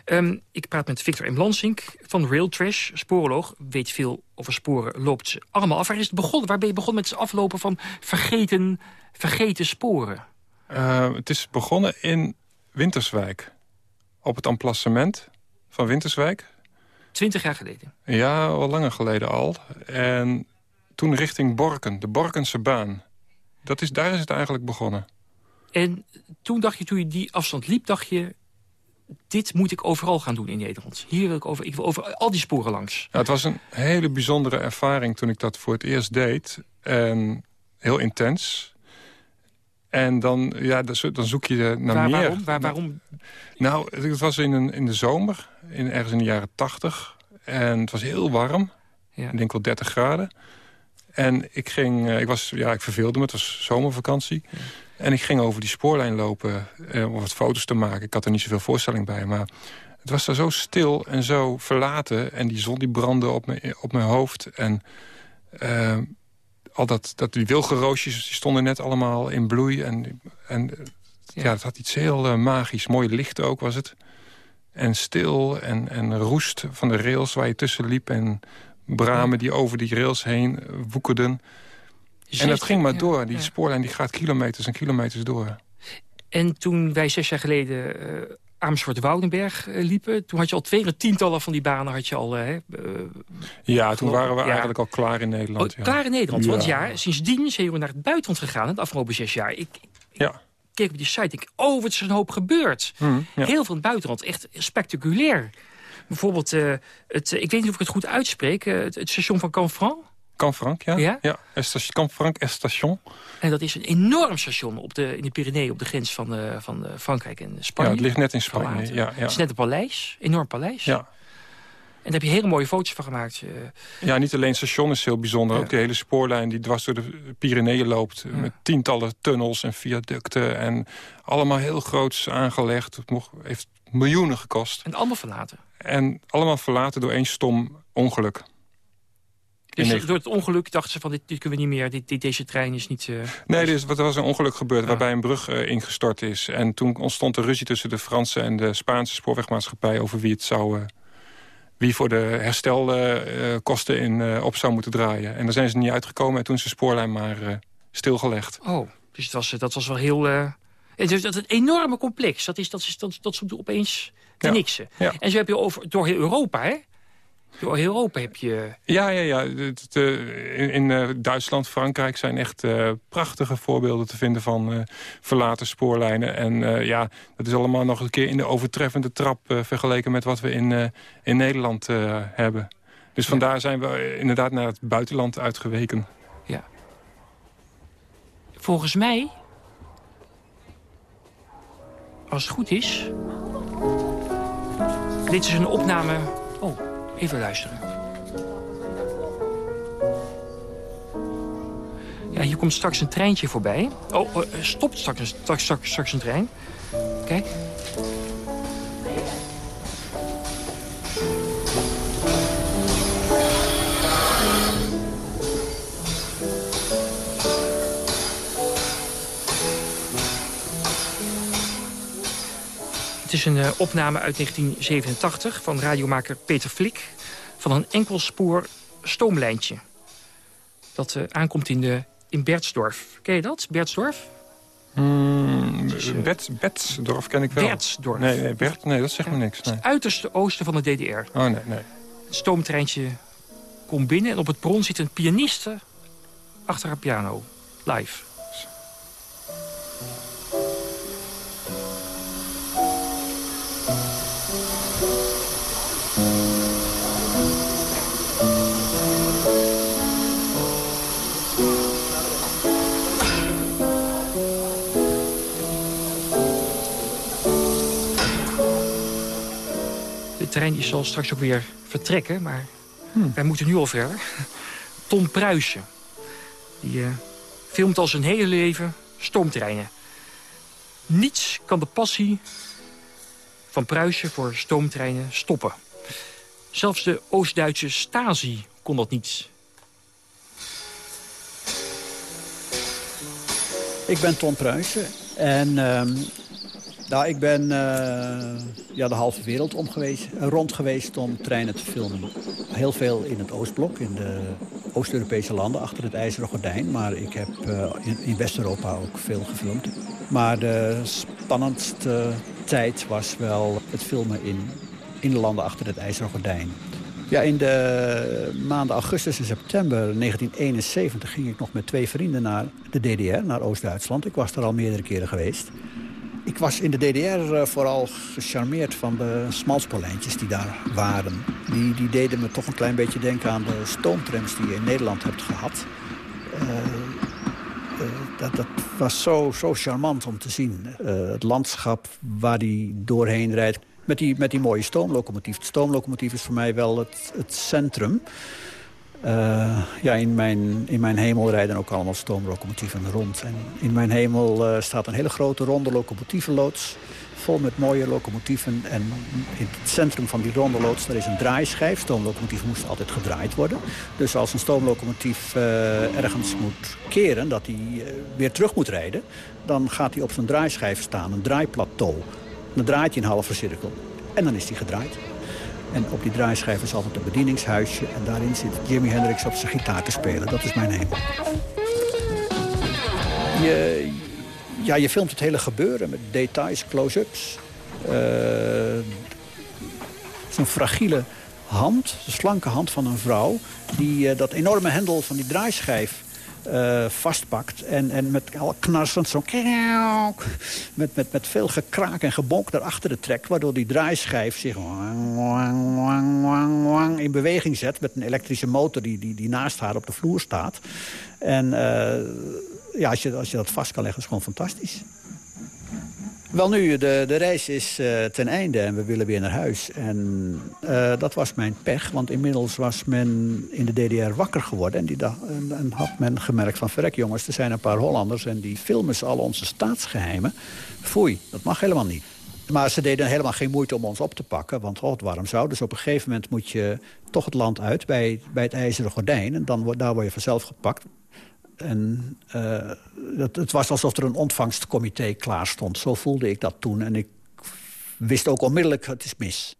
Um, ik praat met Victor M. Lansink van Railtrash, spoorloog. Weet veel over sporen, loopt ze allemaal af. Waar, is het begonnen? Waar ben je begonnen met het aflopen van vergeten, vergeten sporen? Uh, het is begonnen in Winterswijk. Op het emplacement van Winterswijk. Twintig jaar geleden? Ja, al langer geleden al. En toen richting Borken, de Borkense baan. Dat is, daar is het eigenlijk begonnen. En toen dacht je, toen je die afstand liep, dacht je... dit moet ik overal gaan doen in Nederland. Hier wil ik over, ik wil over al die sporen langs. Ja, het was een hele bijzondere ervaring toen ik dat voor het eerst deed. En heel intens. En dan, ja, dan zoek je naar Waar, meer. Waarom? Waar, waarom? Nou, het was in, een, in de zomer, in, ergens in de jaren tachtig. En het was heel warm. Ja. Ik denk wel 30 graden. En ik ging, ik was, ja, ik verveelde me, het was zomervakantie. Ja. En ik ging over die spoorlijn lopen eh, om wat foto's te maken. Ik had er niet zoveel voorstelling bij, maar het was daar zo stil en zo verlaten. En die zon die brandde op mijn, op mijn hoofd. En uh, al dat, dat, die wilgenroosjes die stonden net allemaal in bloei. En, en ja. ja het had iets heel uh, magisch. Mooi licht ook was het. En stil en, en roest van de rails waar je tussen liep. En bramen die over die rails heen woekerden. En dat ging maar door. Die ja. spoorlijn die gaat kilometers en kilometers door. En toen wij zes jaar geleden uh, Amersfoort-Woudenberg uh, liepen... toen had je al twee tientallen van die banen had je al... Uh, ja, toen waren we ja. eigenlijk al klaar in Nederland. Oh, klaar in Nederland, want ja, sindsdien zijn we naar het buitenland gegaan... de afgelopen zes jaar. Ik, ja. keek op die site denk oh, wat is er een hoop gebeurd. Mm, Heel veel in het buitenland, echt spectaculair. Bijvoorbeeld, het, ik weet niet of ik het goed uitspreek... het, het station van Canfranc... Canfranc, ja. ja? ja Canfranc Station. En dat is een enorm station op de, in de Pyreneeën... op de grens van, uh, van uh, Frankrijk en Spanje. Ja, het ligt net in Spanje. Ja, ja. Het is net een paleis, enorm paleis. Ja. En daar heb je hele mooie foto's van gemaakt. Uh, ja, niet alleen het station is heel bijzonder. Ja. Ook de hele spoorlijn die dwars door de Pyreneeën loopt. Ja. Met tientallen tunnels en viaducten. En allemaal heel groots aangelegd. Het mocht, heeft miljoenen gekost. En allemaal verlaten. En allemaal verlaten door één stom ongeluk. Dus door het ongeluk dachten ze van dit, dit kunnen we niet meer, dit, dit, deze trein is niet... Uh, nee, er, is, er was een ongeluk gebeurd ja. waarbij een brug uh, ingestort is. En toen ontstond er ruzie tussen de Franse en de Spaanse spoorwegmaatschappij... over wie het zou... Uh, wie voor de herstelkosten in, op zou moeten draaien. En daar zijn ze niet uitgekomen en toen is de spoorlijn maar stilgelegd. Oh, dus het was, dat was wel heel... Het is, dat een enorme complex. Dat is, dat is, dat, dat opeens te ja. niksen. Ja. En zo heb je over, door heel Europa, hè? Door heel Europa heb je... Ja, ja, ja. De, in, uh, Duitsland, Frankrijk zijn echt uh, prachtige voorbeelden te vinden van verlaten spoorlijnen. En ja, dat is allemaal nog een keer in de overtreffende trap vergeleken met wat we in, in Nederland hebben. Dus vandaar zijn we inderdaad naar het buitenland uitgeweken. Ja. Volgens mij, als het goed is... Dit is een opname... Oh, Even luisteren. Ja, hier komt straks een treintje voorbij. Oh, uh, stopt straks, straks, straks, een trein. Kijk. Is een uh, opname uit 1987 van radiomaker Peter Flik... van een enkelspoor stoomlijntje. Dat uh, aankomt in, de, in Bertsdorf. Ken je dat, Bertsdorf? Mm, is, uh, Bet, Betsdorf ken ik wel. Bertsdorf. Nee, nee, Bert, nee dat zegt me niks. Nee. Het uiterste oosten van de DDR. Oh, nee, nee. Het stoomtreintje komt binnen en op het bron zit een pianiste achter haar piano. Live. Trein zal straks ook weer vertrekken, maar hmm. wij moeten nu al verder. [laughs] Tom Pruisen. Die uh, filmt al zijn hele leven stoomtreinen. Niets kan de passie van Pruisen voor stoomtreinen stoppen. Zelfs de Oost-Duitse Stasi kon dat niet. Ik ben Tom Pruisen en uh, nou, ik ben uh, ja, de halve wereld om geweest, rond geweest om treinen te filmen. Heel veel in het Oostblok, in de Oost-Europese landen, achter het ijzeren gordijn. Maar ik heb uh, in, West-Europa ook veel gefilmd. Maar de spannendste tijd was wel het filmen in, in de landen achter het ijzeren gordijn. Ja, in de maanden augustus en september 1971 ging ik nog met twee vrienden naar de DDR, naar Oost-Duitsland. Ik was er al meerdere keren geweest. Ik was in de DDR eh, vooral gecharmeerd van de smalspoorlijntjes die daar waren. Die, die deden me toch een klein beetje denken aan de stoomtrams die je in Nederland hebt gehad. Uh, dat, dat, was zo, zo charmant om te zien. het landschap waar die doorheen rijdt. Met die, met die mooie stoomlocomotief. De stoomlocomotief is voor mij wel het, het centrum. Uh, ja, in mijn, in mijn hemel rijden ook allemaal stoomlocomotieven rond. En in mijn hemel uh, staat een hele grote ronde locomotievenloods. Vol met mooie locomotieven. En in het centrum van die ronde loods daar is een draaischijf. Stoomlocomotieven moesten altijd gedraaid worden. Dus als een stoomlocomotief uh, ergens moet keren, dat hij weer terug moet rijden... dan gaat hij op zijn draaischijf staan, een draaiplateau. Dan draait hij een halve cirkel. En dan is hij gedraaid. En op die draaischijf is altijd een bedieningshuisje. En daarin zit Jimi Hendrix op zijn gitaar te spelen. Dat is mijn hemel. Je, ja, je filmt het hele gebeuren met details, close-ups. Uh, Zo'n fragiele hand, de slanke hand van een vrouw... die uh, dat enorme hendel van die draaischijf uh, vastpakt. En, en met al knarsend zo... Met, met, met veel gekraak en gebonk daarachter de trek... waardoor die draaischijf zich in beweging zet... met een elektrische motor die, die, die naast haar op de vloer staat. En uh, ja, als, je, als je dat vast kan leggen, is gewoon fantastisch. Wel nu, de, de reis is uh, ten einde en we willen weer naar huis. En uh, dat was mijn pech, want inmiddels was men in de DDR wakker geworden. En, die dacht, en, had men gemerkt van, verrek jongens, er zijn een paar Hollanders... en die filmen ze al onze staatsgeheimen. Foei, dat mag helemaal niet. Maar ze deden helemaal geen moeite om ons op te pakken. Want oh, waarom zou? Dus op een gegeven moment moet je toch het land uit bij, bij het ijzeren gordijn. En dan, daar word je vanzelf gepakt. En uh, het, het, was alsof er een ontvangstcomité klaar stond. Zo voelde ik dat toen. En ik wist ook onmiddellijk, het is mis.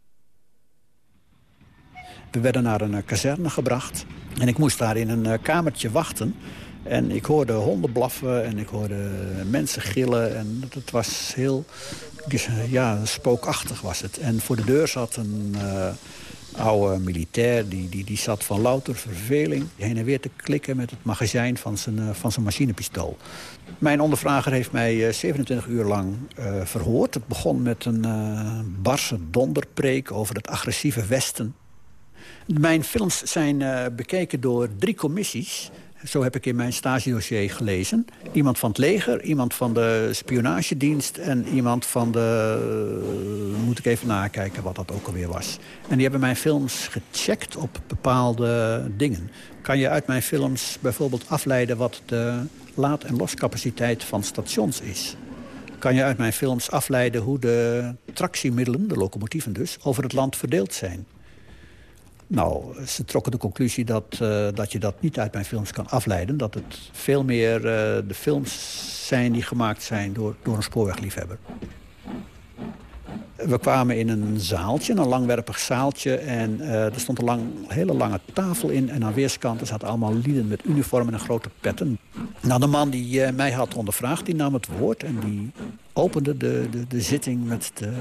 We werden naar een uh, kazerne gebracht. En ik moest daar in een uh, kamertje wachten. En ik hoorde honden blaffen en ik hoorde mensen gillen. En het was heel, ja, spookachtig was het. En voor de deur zat een oude militair, die, die, die zat van louter verveling heen en weer te klikken met het magazijn van zijn, uh, van zijn machinepistool. Mijn ondervrager heeft mij 27 eh, uur lang uh, verhoord. Het begon met een barse donderpreek over het agressieve Westen. Mijn films zijn bekeken door drie commissies zo heb ik in mijn stagedossier gelezen. Iemand van het leger, iemand van de spionagedienst... en iemand van de... moet ik even nakijken wat dat ook alweer was. En die hebben mijn films gecheckt op bepaalde dingen. Kan je uit mijn films bijvoorbeeld afleiden... wat de laad- en loscapaciteit van stations is? Kan je uit mijn films afleiden hoe de tractiemiddelen, de locomotieven dus... over het land verdeeld zijn? Nou, ze trokken de conclusie dat, uh, dat je dat niet uit mijn films kan afleiden. Dat het veel meer uh, de films zijn die gemaakt zijn door, door een spoorwegliefhebber. We kwamen in een zaaltje, een langwerpig zaaltje. En uh, er stond een lang, hele lange tafel in. En aan weerskanten zaten allemaal lieden met uniformen en grote petten. Nou, de man die mij had ondervraagd, die nam het woord. En die opende de, de, de zitting met de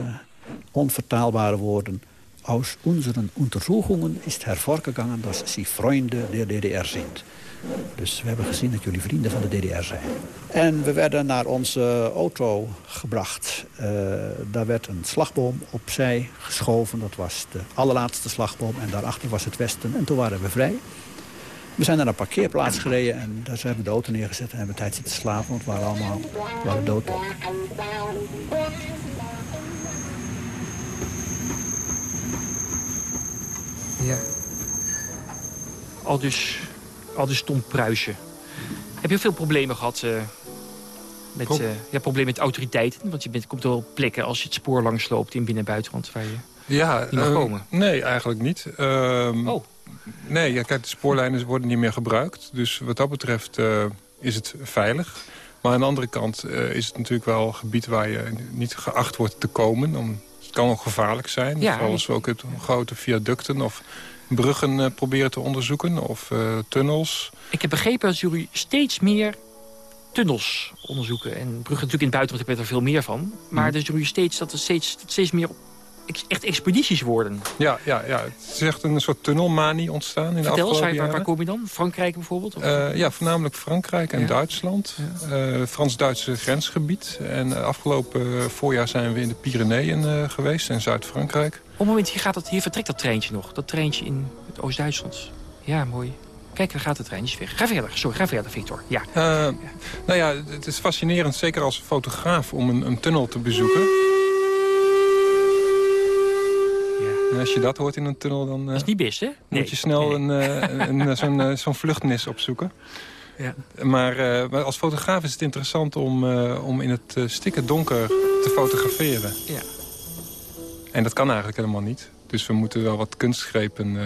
onvertaalbare woorden... aus unseren Untersuchungen ist hervorgegangen, dass Sie Freunde der DDR sind. Dus we hebben gezien dat jullie vrienden van de DDR zijn. En we werden naar onze auto gebracht. Uh, daar werd een slagboom opzij geschoven. Dat was de allerlaatste slagboom. En daarachter was het Westen. En toen waren we vrij. We zijn naar een parkeerplaats gereden en daar hebben we de auto neergezet en hebben tijd zitten slapen, want we waren allemaal waren dood. Ja. Al dus, al dus Tom Pruisen. Heb je veel problemen gehad uh, met, uh, ja, problemen met autoriteiten? Want je bent, komt wel plekken als je het spoor langs loopt in binnen- en buitenland waar je ja, niet mag uh, komen. Nee, eigenlijk niet. Uh, oh. Nee, ja, kijk, de spoorlijnen worden niet meer gebruikt. Dus wat dat betreft is het veilig. Maar aan de andere kant uh, is het natuurlijk wel een gebied waar je niet geacht wordt te komen. Om, kan ook gevaarlijk zijn. Ja, Vooral als we ook het grote viaducten of bruggen uh, proberen te onderzoeken. Of tunnels. Ik heb begrepen dat jullie steeds meer tunnels onderzoeken. En bruggen natuurlijk in het buitenland heb je er veel meer van. Maar mm. dus jullie steeds, dat er steeds, steeds meer echt expedities worden. Ja, ja, ja, het is echt een soort tunnelmanie ontstaan in Vertel de afgelopen waar, jaren. waar kom je dan? Frankrijk bijvoorbeeld? Of? Uh, ja, voornamelijk Frankrijk en Ja. Duitsland. Uh, Frans-Duitse grensgebied. En afgelopen voorjaar zijn we in de Pyreneeën geweest, in Zuid-Frankrijk. Op het moment, hier, gaat het, hier vertrekt dat treintje nog. Dat treintje in het Oost-Duitsland. Ja, mooi. Kijk, daar gaat het treintje weg. Ga verder, sorry, ga verder, Victor. Ja. Nou ja, het is fascinerend, zeker als fotograaf, om een, een tunnel te bezoeken. En als je dat hoort in een tunnel, dan Dat is niet best, hè? Nee. moet je snel een, uh, een, een, zo'n zo'n vluchtnis opzoeken. Ja. Maar, maar als fotograaf is het interessant om, om in het stikke donker te fotograferen. Ja. En dat kan eigenlijk helemaal niet. Dus we moeten wel wat kunstgrepen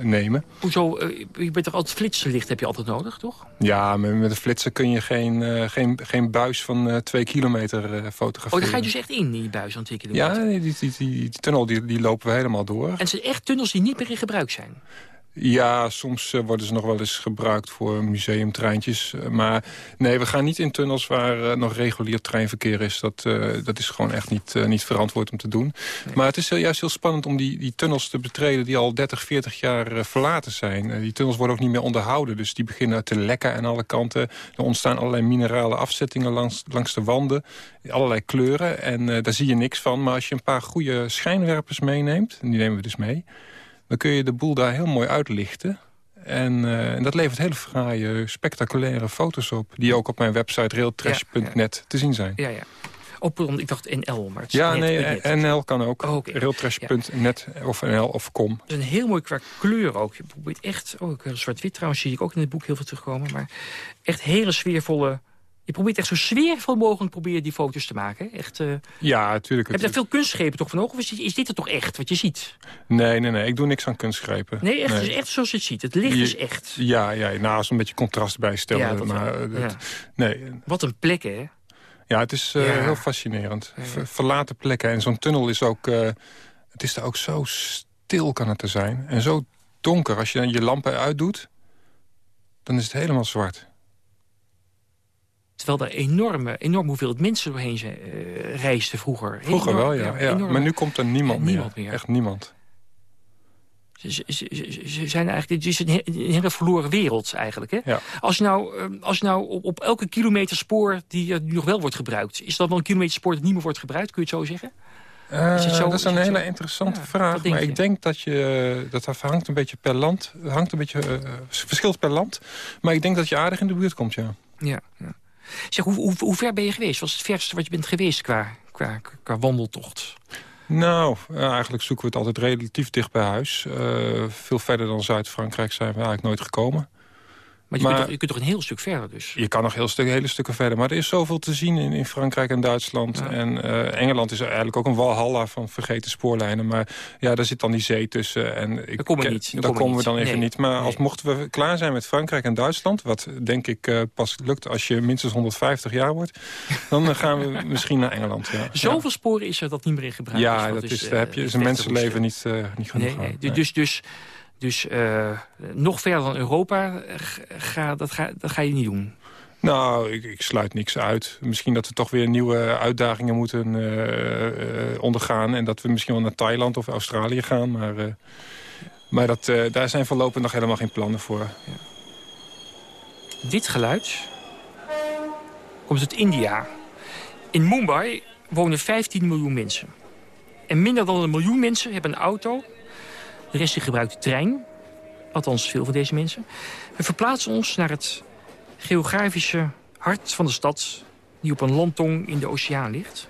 nemen. Hoezo? je bent toch altijd flitslicht heb je altijd nodig, toch? Ja, met, met een flitser kun je geen, uh, geen, geen buis van twee kilometer fotograferen. Oh, dan ga je dus echt in, die buis van twee kilometer? Ja, die, die, die, die tunnel die, die lopen we helemaal door. En het zijn echt tunnels die niet meer in gebruik zijn? Ja, soms uh, worden ze nog wel eens gebruikt voor museumtreintjes. Uh, maar nee, we gaan niet in tunnels waar uh, nog regulier treinverkeer is. Dat, dat is gewoon echt niet, niet verantwoord om te doen. Nee. Maar het is juist heel spannend om die, die tunnels te betreden... die al 30, 40 jaar verlaten zijn. die tunnels worden ook niet meer onderhouden. Dus die beginnen te lekken aan alle kanten. Er ontstaan allerlei minerale afzettingen langs, langs de wanden. Allerlei kleuren. En daar zie je niks van. Maar als je een paar goede schijnwerpers meeneemt... en die nemen we dus mee dan kun je de boel daar heel mooi uitlichten. En, uh, en dat levert hele fraaie, spectaculaire foto's op... die ook op mijn website railtrash.net ja, ja. te zien zijn. Ja, ja. Op, ik dacht NL, maar het is Ja, net, nee, net. NL kan ook. Oh, okay. Railtrash.net ja. of NL of com. Het is een heel mooi qua kleur ook. Je probeert echt... Oh, zwart-wit trouwens zie ik ook in het boek heel veel terugkomen. Maar echt hele sfeervolle... Je probeert echt zo sfeervol mogelijk probeer die foto's te maken. Echt, uh... Ja, natuurlijk. Heb je daar veel kunstgrepen toch van ogen? Of is, is dit er toch echt, wat je ziet? Nee, nee, nee. Ik doe niks aan kunstgrepen. Nee, echt, nee. Dus echt zoals je het ziet. Het licht je, is echt. Ja, ja nou, als een beetje contrast bijstellen. Ja, dat maar, nee. Wat een plek, hè? Ja, het is uh, Ja. heel fascinerend. Ver- verlaten plekken. En zo'n tunnel is ook... uh, het is daar ook zo stil kan het er zijn. En zo donker. Als je dan je lampen uitdoet... dan is het helemaal zwart. Terwijl er enorme, enorm hoeveel mensen doorheen zijn, uh, reisden vroeger. Vroeger Enorm, wel, ja. ja. enorm. Maar nu komt er niemand, Ja, niemand meer. meer. Echt niemand. Ze, ze, ze- ze zijn eigenlijk, het is een, he- een hele verloren wereld eigenlijk. Hè? Ja. Als je nou, eh, als je nou op, op elke kilometer spoor die eh, nu nog wel wordt gebruikt... is dat wel een kilometer spoor dat niet meer wordt gebruikt? Kun je het zo zeggen? Uh, zo- dat is een hele zo? interessante Ja, vraag. Maar je? ik denk dat je... Dat hangt een beetje per land. Het hangt een beetje... eh, verschilt per land. Maar ik denk dat je aardig in de buurt komt, ja. Ja, ja. Zeg, hoe, hoe, hoe ver ben je geweest? Wat is het verste wat je bent geweest qua, qua, wandeltocht? Nou, eigenlijk zoeken we het altijd relatief dicht bij huis. Eh, veel verder dan Zuid-Frankrijk zijn we eigenlijk nooit gekomen. Maar je, kunt toch, je kunt toch een heel stuk verder dus? Je kan nog heel stuk, hele stukken verder. Maar er is zoveel te zien in, in Frankrijk en Duitsland. En eh, Engeland is eigenlijk ook een walhalla van vergeten spoorlijnen. Maar ja, daar zit dan die zee tussen. En ik, Daar komen we niet. Daar Daar komen we dan even Nee. niet. Maar als mochten we klaar zijn met Frankrijk en Duitsland... wat denk ik eh, pas lukt als je minstens 150 jaar wordt... dan eh, gaan we [laughs] misschien naar Engeland. Ja. Zoveel sporen is er dat niet meer in gebruik Ja, is. dat dus, is, eh, daar heb je dat zijn is mensenleven niet, niet genoeg Nee, nee. Nee. Dus, dus, dus eh, nog verder dan Europa eh, ga, dat, ga, dat ga je niet doen. Nou, ik, ik, sluit niks uit. Misschien dat we toch weer nieuwe uitdagingen moeten uh, ondergaan... en dat we misschien wel naar Thailand of Australië gaan. Maar, uh, maar dat, daar zijn voorlopig nog helemaal geen plannen voor. Ja. Dit geluid komt uit India. In Mumbai wonen 15 miljoen mensen. En minder dan een miljoen mensen hebben een auto. De rest gebruikt de trein. Althans, veel van deze mensen. We verplaatsen ons naar het geografische hart van de stad... die op een landtong in de oceaan ligt.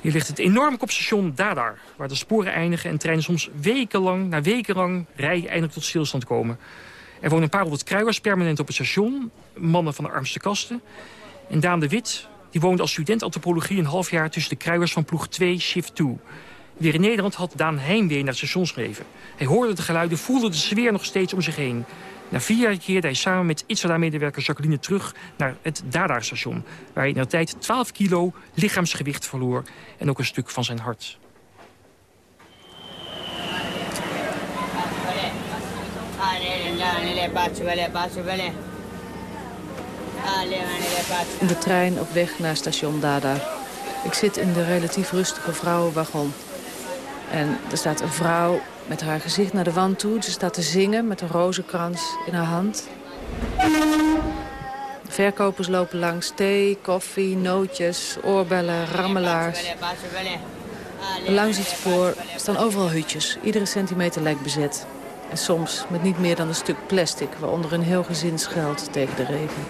Hier ligt het enorme kopstation Dadar... waar de sporen eindigen en treinen soms wekenlang, na wekenlang... rijden eindelijk tot stilstand komen. Er wonen een paar honderd kruiers permanent op het station. Mannen van de armste kasten. En Daan de Wit die woonde als student antropologie een half jaar... tussen de kruiers van ploeg 2, shift 2. Weer in Nederland had Daan heimwee naar het station geschreven. Hij hoorde de geluiden, voelde de sfeer nog steeds om zich heen. Na vier jaar keerde hij samen met Itzada-medewerker Jacqueline terug naar het Dada-station... waar hij in de tijd 12 kilo lichaamsgewicht verloor en ook een stuk van zijn hart. In de trein op weg naar station Dada. Ik zit in de relatief rustige vrouwenwagon. En er staat een vrouw met haar gezicht naar de wand toe. Ze staat te zingen met een rozenkrans in haar hand. verkopers lopen langs thee, koffie, nootjes, oorbellen, rammelaars. langs het spoor staan overal hutjes. Iedere centimeter lijkt bezet. En soms met niet meer dan een stuk plastic... waaronder een heel gezin schuilt tegen de regen.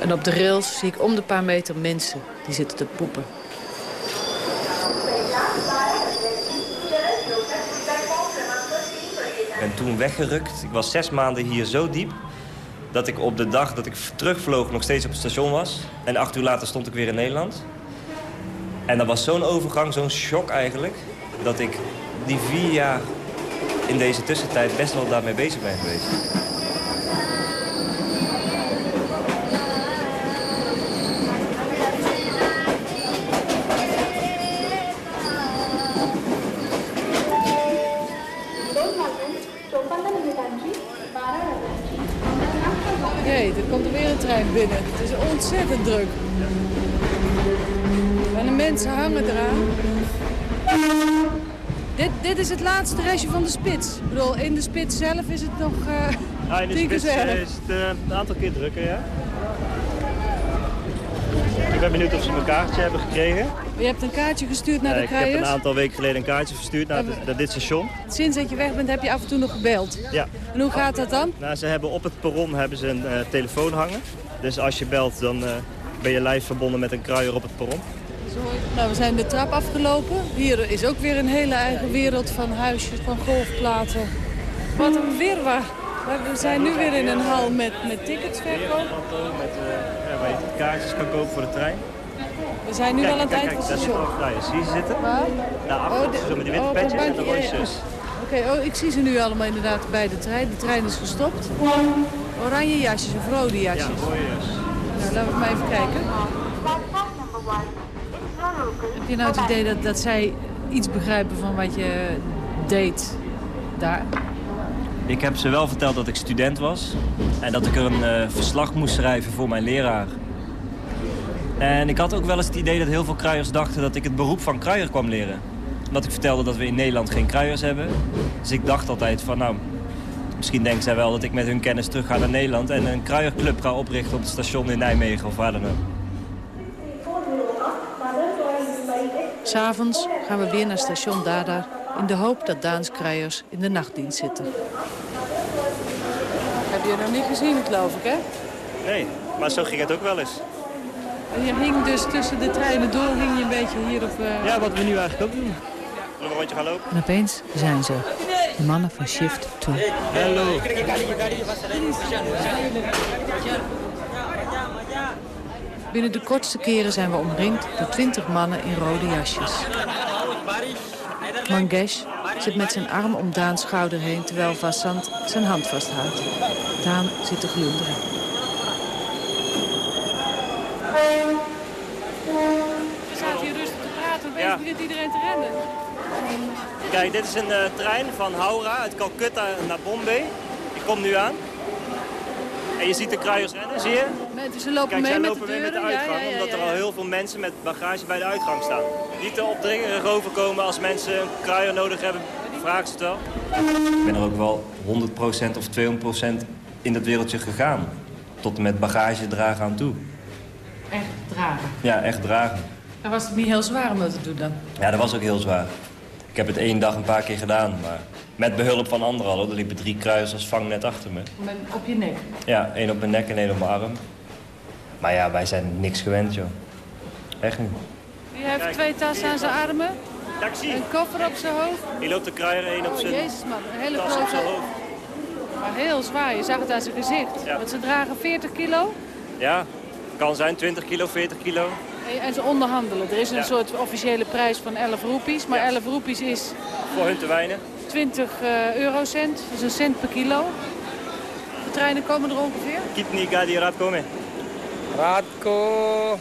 En op de rails zie ik om de paar meter mensen die zitten te poepen. Ben toen weggerukt. Ik was zes maanden hier zo diep... dat ik op de dag dat ik terugvloog nog steeds op het station was. En acht uur later stond ik weer in Nederland. En dat was zo'n overgang, zo'n shock eigenlijk... dat ik die vier jaar in deze tussentijd best wel daarmee bezig ben geweest. Binnen. Het is ontzettend druk. En de mensen hangen eraan. Dit, dit is het laatste restje van de spits. Ik bedoel, in de spits zelf is het nog uh, ah, in de spits is het uh, een aantal keer drukker, ja. Ik ben benieuwd of ze een kaartje hebben gekregen. Je hebt een kaartje gestuurd naar de kruiers? Ik heb een aantal weken geleden een kaartje verstuurd naar, naar, dit station. Sinds dat je weg bent heb je af en toe nog gebeld? Ja. En hoe gaat dat dan? Nou, ze hebben op het perron hebben ze een uh, telefoon hangen. Dus als je belt, dan uh, ben je live verbonden met een kruier op het perron. Nou, we zijn de trap afgelopen. Hier is ook weer een hele eigen wereld van huisjes, van golfplaten. Wat een wirwar. We zijn nu weer in een hal met, met ticketsverkoop. Met, uh, ja, waar je kaartjes kan kopen voor de trein. We zijn nu kijk, wel aan het eind van het station. Daar zie je zitten. Waar? Daarachter, oh, zo met die witte oh, petjes en de rooisjes. Oké, oh, ik zie ze nu allemaal inderdaad bij de trein. De trein is gestopt. Oranje jasjes of rode jasjes? Ja, rode jas. Nou, laten we maar even kijken. Heb je nou het idee dat, dat zij iets begrijpen van wat je deed daar? Ik heb ze wel verteld dat ik student was. En dat ik er een uh, verslag moest schrijven voor mijn leraar. En ik had ook wel eens het idee dat heel veel kruiers dachten dat ik het beroep van kruier kwam leren. Omdat ik vertelde dat we in Nederland geen kruiers hebben. Dus ik dacht altijd van nou, Misschien denken zij wel dat ik met hun kennis terug ga naar Nederland... en een kruierclub ga oprichten op het station in Nijmegen of waar dan ook. S'avonds gaan we weer naar station Dada... in de hoop dat Daans kruiers in de nachtdienst zitten. Heb je nog niet gezien, geloof ik, hè? Nee, maar zo ging het ook wel eens. En je hing dus tussen de treinen door, hing je een beetje hier op... Uh... Ja, wat we nu eigenlijk ook doen. Zullen we een rondje gaan lopen? En opeens zijn ze. De mannen van Shift 2. Hallo. Binnen de kortste keren zijn we omringd door twintig mannen in rode jasjes. Mangesh zit met zijn arm om Daans schouder heen... terwijl Vassant zijn hand vasthoudt. Daan zit te glunderen. We zaten hier rustig te begint iedereen te rennen. Kijk, dit is een uh, trein van Howrah uit Calcutta naar Bombay. Die komt nu aan. En je ziet de kruiers rennen, zie je? Mensen ze lopen Kijk, mee zij met lopen de mee met de. Ja, uitgang, ja, ja, omdat er al heel veel mensen met bagage bij de uitgang staan. Niet te opdringerig overkomen als mensen een kruier nodig hebben, vraag ze het wel. Ik ben er ook wel 100% of 200% in dat wereldje gegaan. Tot en met bagage dragen aan toe. Echt dragen. Ja, echt dragen. En was het niet heel zwaar om dat te doen dan? Ja, dat was ook heel zwaar. Ik heb het één dag een paar keer gedaan, maar met behulp van anderen al. hoor. Er liepen drie kruisers als vangnet achter me. Met, op je nek? Ja, één op mijn nek en één op mijn arm. Maar ja, wij zijn niks gewend, joh. Echt niet. Die heeft twee tassen aan zijn armen. Een koffer op zijn hoofd. Hier loopt de kruier één op Oh, zijn jezus man, een hele tas op grote... zijn hoofd. Maar heel zwaar, je zag het aan zijn gezicht. Want ze dragen 40 kilo Ja, kan zijn 20 kilo, 40 kilo. En ze onderhandelen. Er is een soort officiële prijs van 11 roepies. Maar 11 roepies is... Voor hun te weinig. 20 eh, eurocent. Dus een cent per kilo. De treinen komen er ongeveer? Kitni gadi raat komen? Radko.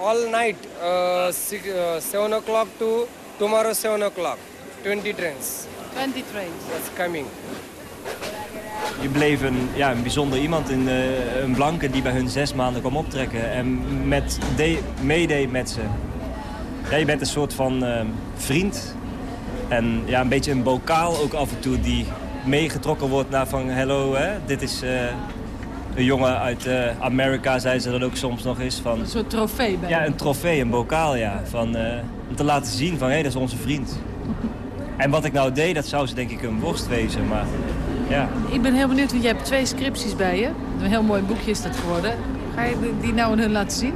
All night. Eh, uh, 7 eh, o'clock to tomorrow 7 o'clock. 20 trains. 20 trains. That's coming. Je bleef een, ja, een bijzonder iemand, een, eh, een blanke die bij hun zes maanden kwam optrekken. En met de, meedeed met ze. Ja, je bent een soort van eh, vriend. En ja, een beetje een bokaal ook af en toe die meegetrokken wordt naar van... Hello, hè, dit is eh, een jongen uit eh Amerika, zei ze dat ook soms nog eens. Van, Een soort trofee bij ja, een trofee, een bokaal, ja. Van, om te laten zien van, hé, dat is onze vriend. [laughs] En wat ik nou deed, dat zou ze denk ik een worst wezen, maar ja. Ik ben heel benieuwd, want je hebt twee scripties bij je. Een heel mooi boekje is dat geworden. Ga je die- nou aan hun laten zien?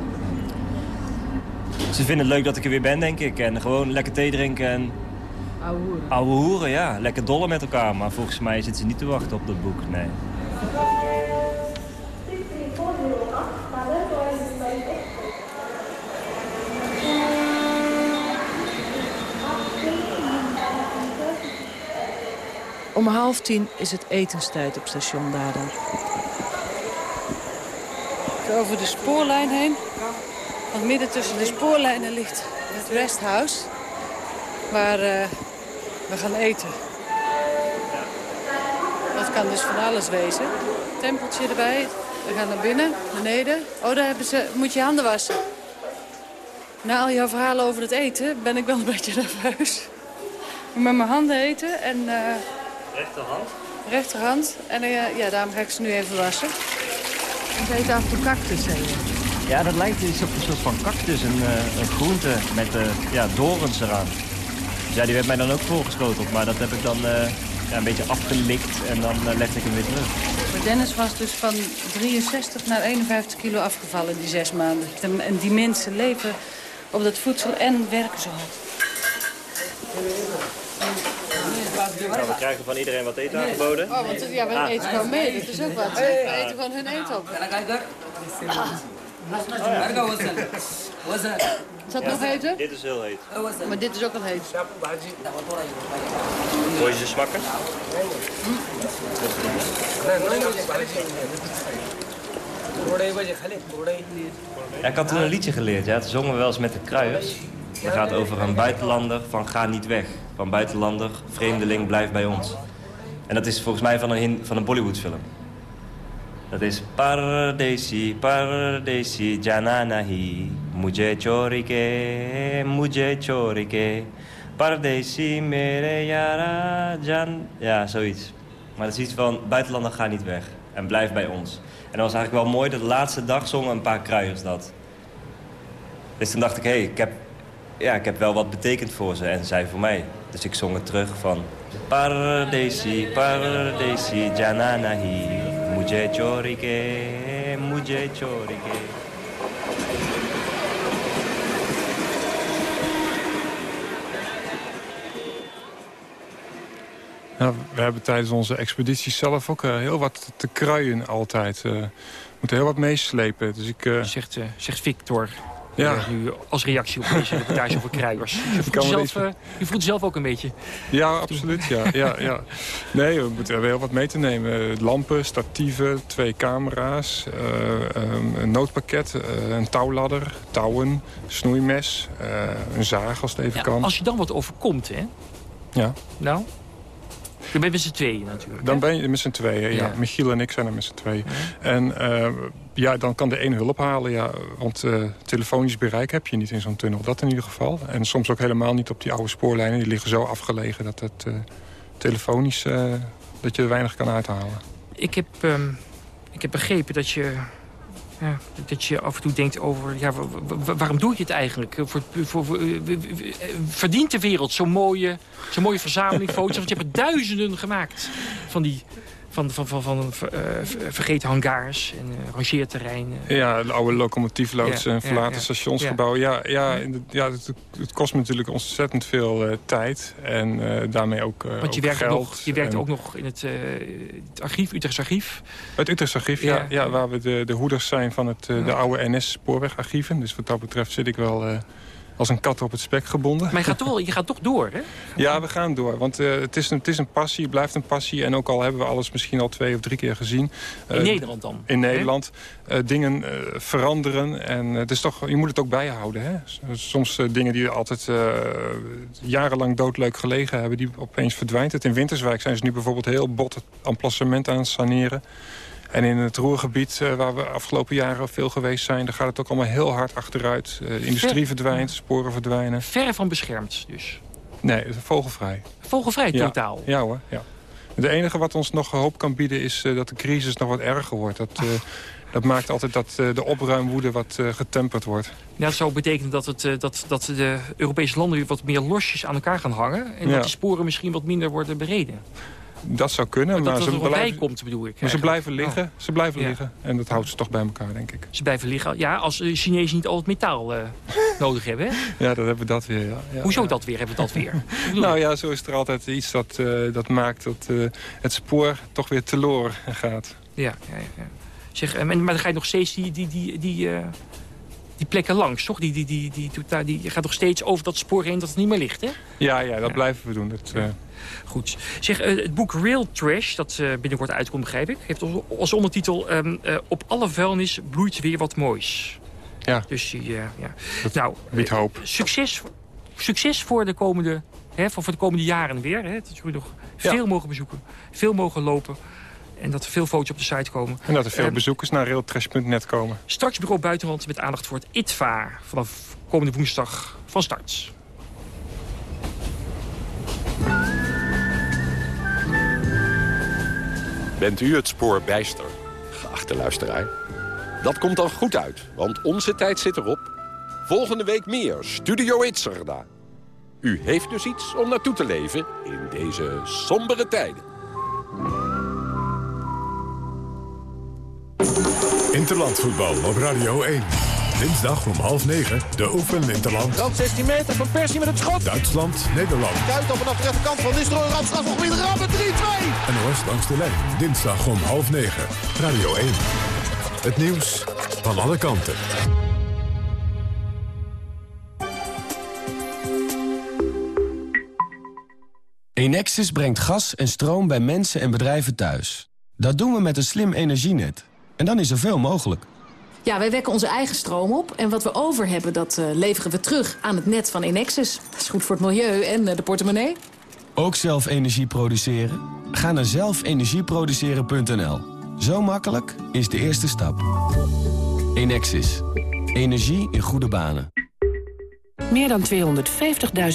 Ze vinden het leuk dat ik er weer ben, denk ik. En gewoon lekker thee drinken en Ouwe hoeren. ouwe hoeren, ja. Lekker dollen met elkaar. Maar volgens mij zitten ze niet te wachten op dat boek, nee. Om half tien is het etenstijd op station Dada. Over de spoorlijn heen. Want midden tussen de spoorlijnen ligt het resthouse. Waar eh, we gaan eten. Dat kan dus van alles wezen. Tempeltje erbij. We gaan naar binnen, beneden. Oh, daar hebben ze, moet je handen wassen. Na al jouw verhalen over het eten ben ik wel een beetje [laughs] nerveus. Ik moet met mijn handen eten en eh, Rechterhand. rechterhand. En eh, ja, daarom ga ik ze nu even wassen. Het heet af en toe cactus, zei je. Ja, dat lijkt iets op een soort van cactus, een, eh, een groente met eh, ja, dorens eraan. Dus ja, die werd mij dan ook voorgeschoteld, maar dat heb ik dan eh, ja, een beetje afgelikt en dan legde ik hem weer terug. Maar Dennis was dus van 63 naar 51 kilo afgevallen die zes maanden. En, en die mensen leven op dat voedsel en werken zo hard. Nou, we krijgen van iedereen wat eten aangeboden. Oh, want ja, we Ah. eten gewoon mee. Dat is ook wat. We eten gewoon hun eten op. Is dat Ja, nog eten? Dit is heel heet. Maar dit is ook al heet. Wil je ze smakken? Ja, ik had toen een liedje geleerd. Ja. Toen zongen we wel eens met de kruiers. Dat gaat over een buitenlander van ga niet weg. Van buitenlander, vreemdeling, blijf bij ons. En dat is volgens mij van een, van een Bollywoodfilm. Dat is Pardesi, Pardesi, Jananahi, Mujhe chorike, Mujhe chorike, Pardesi, mere yara, Jan... Ja, zoiets. Maar dat is iets van, buitenlander ga niet weg en blijf bij ons. En dat was eigenlijk wel mooi, dat de laatste dag zongen een paar kruiers dat. Dus toen dacht ik, hé, hey, ik, heb, ja, ik heb wel wat betekend voor ze en zij voor mij. Dus ik zong het terug van... Pardesi, Pardesi, Jananahi, Mujhe chorike, Mujhe chorike. Ja, we hebben tijdens onze expedities zelf ook eh, heel wat te kruien altijd. eh moeten heel wat meeslepen. Dus ik, eh, Zegt, zegt Victor. Ja. eh, nu als reactie op deze reportage over kruiers. [laughs] Je voelt, zelf, eh, je voelt zelf ook een beetje. Ja, absoluut. Ja, ja, ja. Nee, we moeten wel heel wat mee te nemen. Lampen, statieven, twee camera's, eh, ehm, een noodpakket, eh, een touwladder, touwen, snoeimes, eh, een zaag als het even Ja, kan. als je dan wat overkomt, hè? Ja. Nou? Je bent met z'n tweeën natuurlijk. Dan ben je met z'n tweeën, ja. Michiel en ik zijn er met z'n tweeën. En uh, ja, dan kan de een hulp halen, ja. Want uh, telefonisch bereik heb je niet in zo'n tunnel. Dat in ieder geval. En soms ook helemaal niet op die oude spoorlijnen. Die liggen zo afgelegen dat het uh, telefonisch... dat je er weinig kan uithalen. Ik heb, um, ik heb begrepen dat je ja, dat je af en toe denkt over, ja, waarom doe je het eigenlijk? Voor, voor, voor verdient de wereld zo'n mooie, zo'n mooie verzameling [laughs] foto's? Want je hebt er duizenden gemaakt van die van, van, van, van uh, vergeten hangars en uh, rangeerterreinen. Ja, de oude locomotiefloods en verlaten stationsgebouwen. Ja, ja, ja het, kost me natuurlijk ontzettend veel tijd en daarmee ook Want je werkt, geld. Nog, je werkt ook nog in het, het archief, Utrechts archief. Het Utrechts archief, ja, ja, waar we de, de hoeders zijn van het, de oude NS-spoorwegarchieven. Dus wat dat betreft zit ik wel als een kat op het spek gebonden. Maar je gaat toch, je gaat toch door, hè? Ja, we gaan door. Want uh, het, is een, het is een passie, het blijft een passie. En ook al hebben we alles misschien al twee of drie keer gezien. Uh, in Nederland dan? In Nederland. Uh, dingen veranderen. En het is toch, je moet het ook bijhouden. Hè? Soms dingen die altijd jarenlang doodleuk gelegen hebben... die opeens verdwijnt. Het in Winterswijk zijn ze nu bijvoorbeeld heel bot emplacement aan het saneren. En in het Roergebied, uh, waar we afgelopen jaren veel geweest zijn... daar gaat het ook allemaal heel hard achteruit. Uh, industrie verdwijnt, sporen verdwijnen. Verre van beschermd dus? Nee, vogelvrij. Vogelvrij totaal? Ja, hoor, ja. Het enige wat ons nog hoop kan bieden is uh, dat de crisis nog wat erger wordt. Dat, dat maakt altijd dat de opruimwoede wat getemperd wordt. Ja, dat zou betekenen dat, het, dat, dat de Europese landen wat meer losjes aan elkaar gaan hangen... en ja. dat de sporen misschien wat minder worden bereden. Dat zou kunnen. Maar dat ze blijven, komt, bedoel ik. Maar ze blijven liggen. Oh. Ze blijven Ja. liggen. En dat houdt ze toch bij elkaar, denk ik. Ze blijven liggen. Ja, als de Chinezen niet al het metaal uh, [laughs] nodig hebben. Ja, dan hebben we dat weer. Ja. Ja, Hoezo dat weer? Hebben we dat weer? [laughs] Nou ja, zo is er altijd iets dat, uh, dat maakt dat uh, het spoor toch weer teloor gaat. Ja, ja, ja. Zeg, maar dan ga je nog steeds die... die, die, die die plekken langs, toch? Die, die, die, die, die, die, gaat nog steeds over dat spoor heen dat het niet meer ligt, hè? Ja, ja dat ja. blijven we doen. Dat, uh... Goed. Zeg, uh, het boek Real Trash, dat uh, binnenkort uitkomt, begrijp ik... heeft als ondertitel um, Op alle vuilnis bloeit weer wat moois. Ja. Dus ja. Dat nou, biedt hoop. Succes, succes voor de komende, hè, voor de komende jaren weer. Hè, dat jullie nog veel ja. mogen bezoeken, veel mogen lopen... En dat er veel foto's op de site komen. En dat er veel um, bezoekers naar railtrash.net komen. Straks bureau Buitenland met aandacht voor het ITVA. Vanaf komende woensdag van start. Bent u het spoor bijster, geachte luisteraar? Dat komt dan goed uit, want onze tijd zit erop. Volgende week meer Studio Itzerda. U heeft dus iets om naartoe te leven in deze sombere tijden. Interlandvoetbal op Radio 1. Dinsdag om half negen, de Oefen Interland. Rand 16 meter van Persie met het schot. Duitsland, Nederland. Kuit op vanaf de rechterkant van Nistelrooy. Randstad nog weer rammen, 3-2. NOS langs de lijn, dinsdag om half negen. Radio 1. Het nieuws van alle kanten. Enexis brengt gas en stroom bij mensen en bedrijven thuis. Dat doen we met een slim energienet. En dan is er veel mogelijk. Ja, wij wekken onze eigen stroom op. En wat we over hebben, dat uh, leveren we terug aan het net van Enexis. Dat is goed voor het milieu en uh, de portemonnee. Ook zelf energie produceren? Ga naar zelfenergieproduceren.nl. Zo makkelijk is de eerste stap. Enexis. Energie in goede banen. Meer dan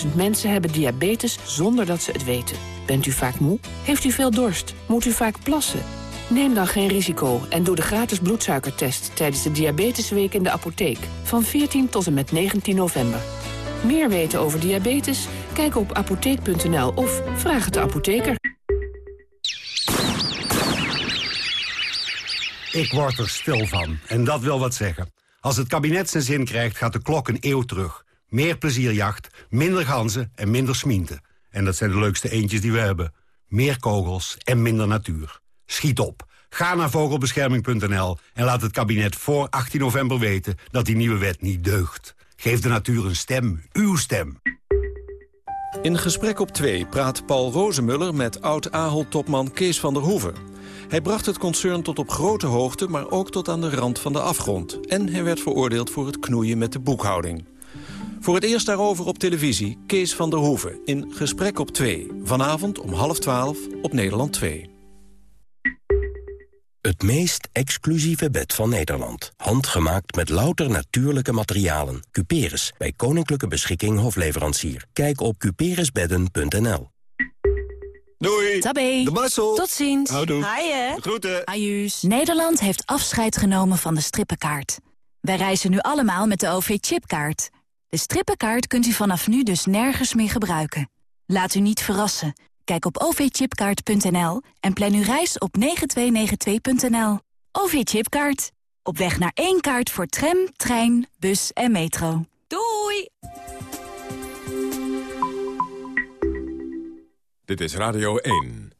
250.000 mensen hebben diabetes zonder dat ze het weten. Bent u vaak moe? Heeft u veel dorst? Moet u vaak plassen? Neem dan geen risico en doe de gratis bloedsuikertest... tijdens de Diabetesweek in de apotheek. Van 14 tot en met 19 november. Meer weten over diabetes? Kijk op apotheek.nl of vraag het de apotheker. Ik word er stil van. En dat wil wat zeggen. Als het kabinet zijn zin krijgt, gaat de klok een eeuw terug. Meer plezierjacht, minder ganzen en minder smienten. En dat zijn de leukste eendjes die we hebben. Meer kogels en minder natuur. Schiet op. Ga naar vogelbescherming.nl en laat het kabinet voor 18 november weten dat die nieuwe wet niet deugt. Geef de natuur een stem, uw stem. In Gesprek op 2 praat Paul Rozemuller met oud-Ahold-topman Kees van der Hoeven. Hij bracht het concern tot op grote hoogte, maar ook tot aan de rand van de afgrond. En hij werd veroordeeld voor het knoeien met de boekhouding. Voor het eerst daarover op televisie Kees van der Hoeven in Gesprek op 2. Vanavond om half 12 op Nederland 2. Het meest exclusieve bed van Nederland. Handgemaakt met louter natuurlijke materialen. Cuperus, bij Koninklijke Beschikking Hofleverancier. Kijk op cuperusbedden.nl Doei. Tabé. De Marcel. Tot ziens. Houdoe. Haaien. Groeten. Ajuus. Nederland heeft afscheid genomen van de strippenkaart. Wij reizen nu allemaal met de OV-chipkaart. De strippenkaart kunt u vanaf nu dus nergens meer gebruiken. Laat u niet verrassen. Kijk op ovchipkaart.nl en plan uw reis op 9292.nl. OV-chipkaart. Op weg naar één kaart voor tram, trein, bus en metro. Doei! Dit is Radio 1.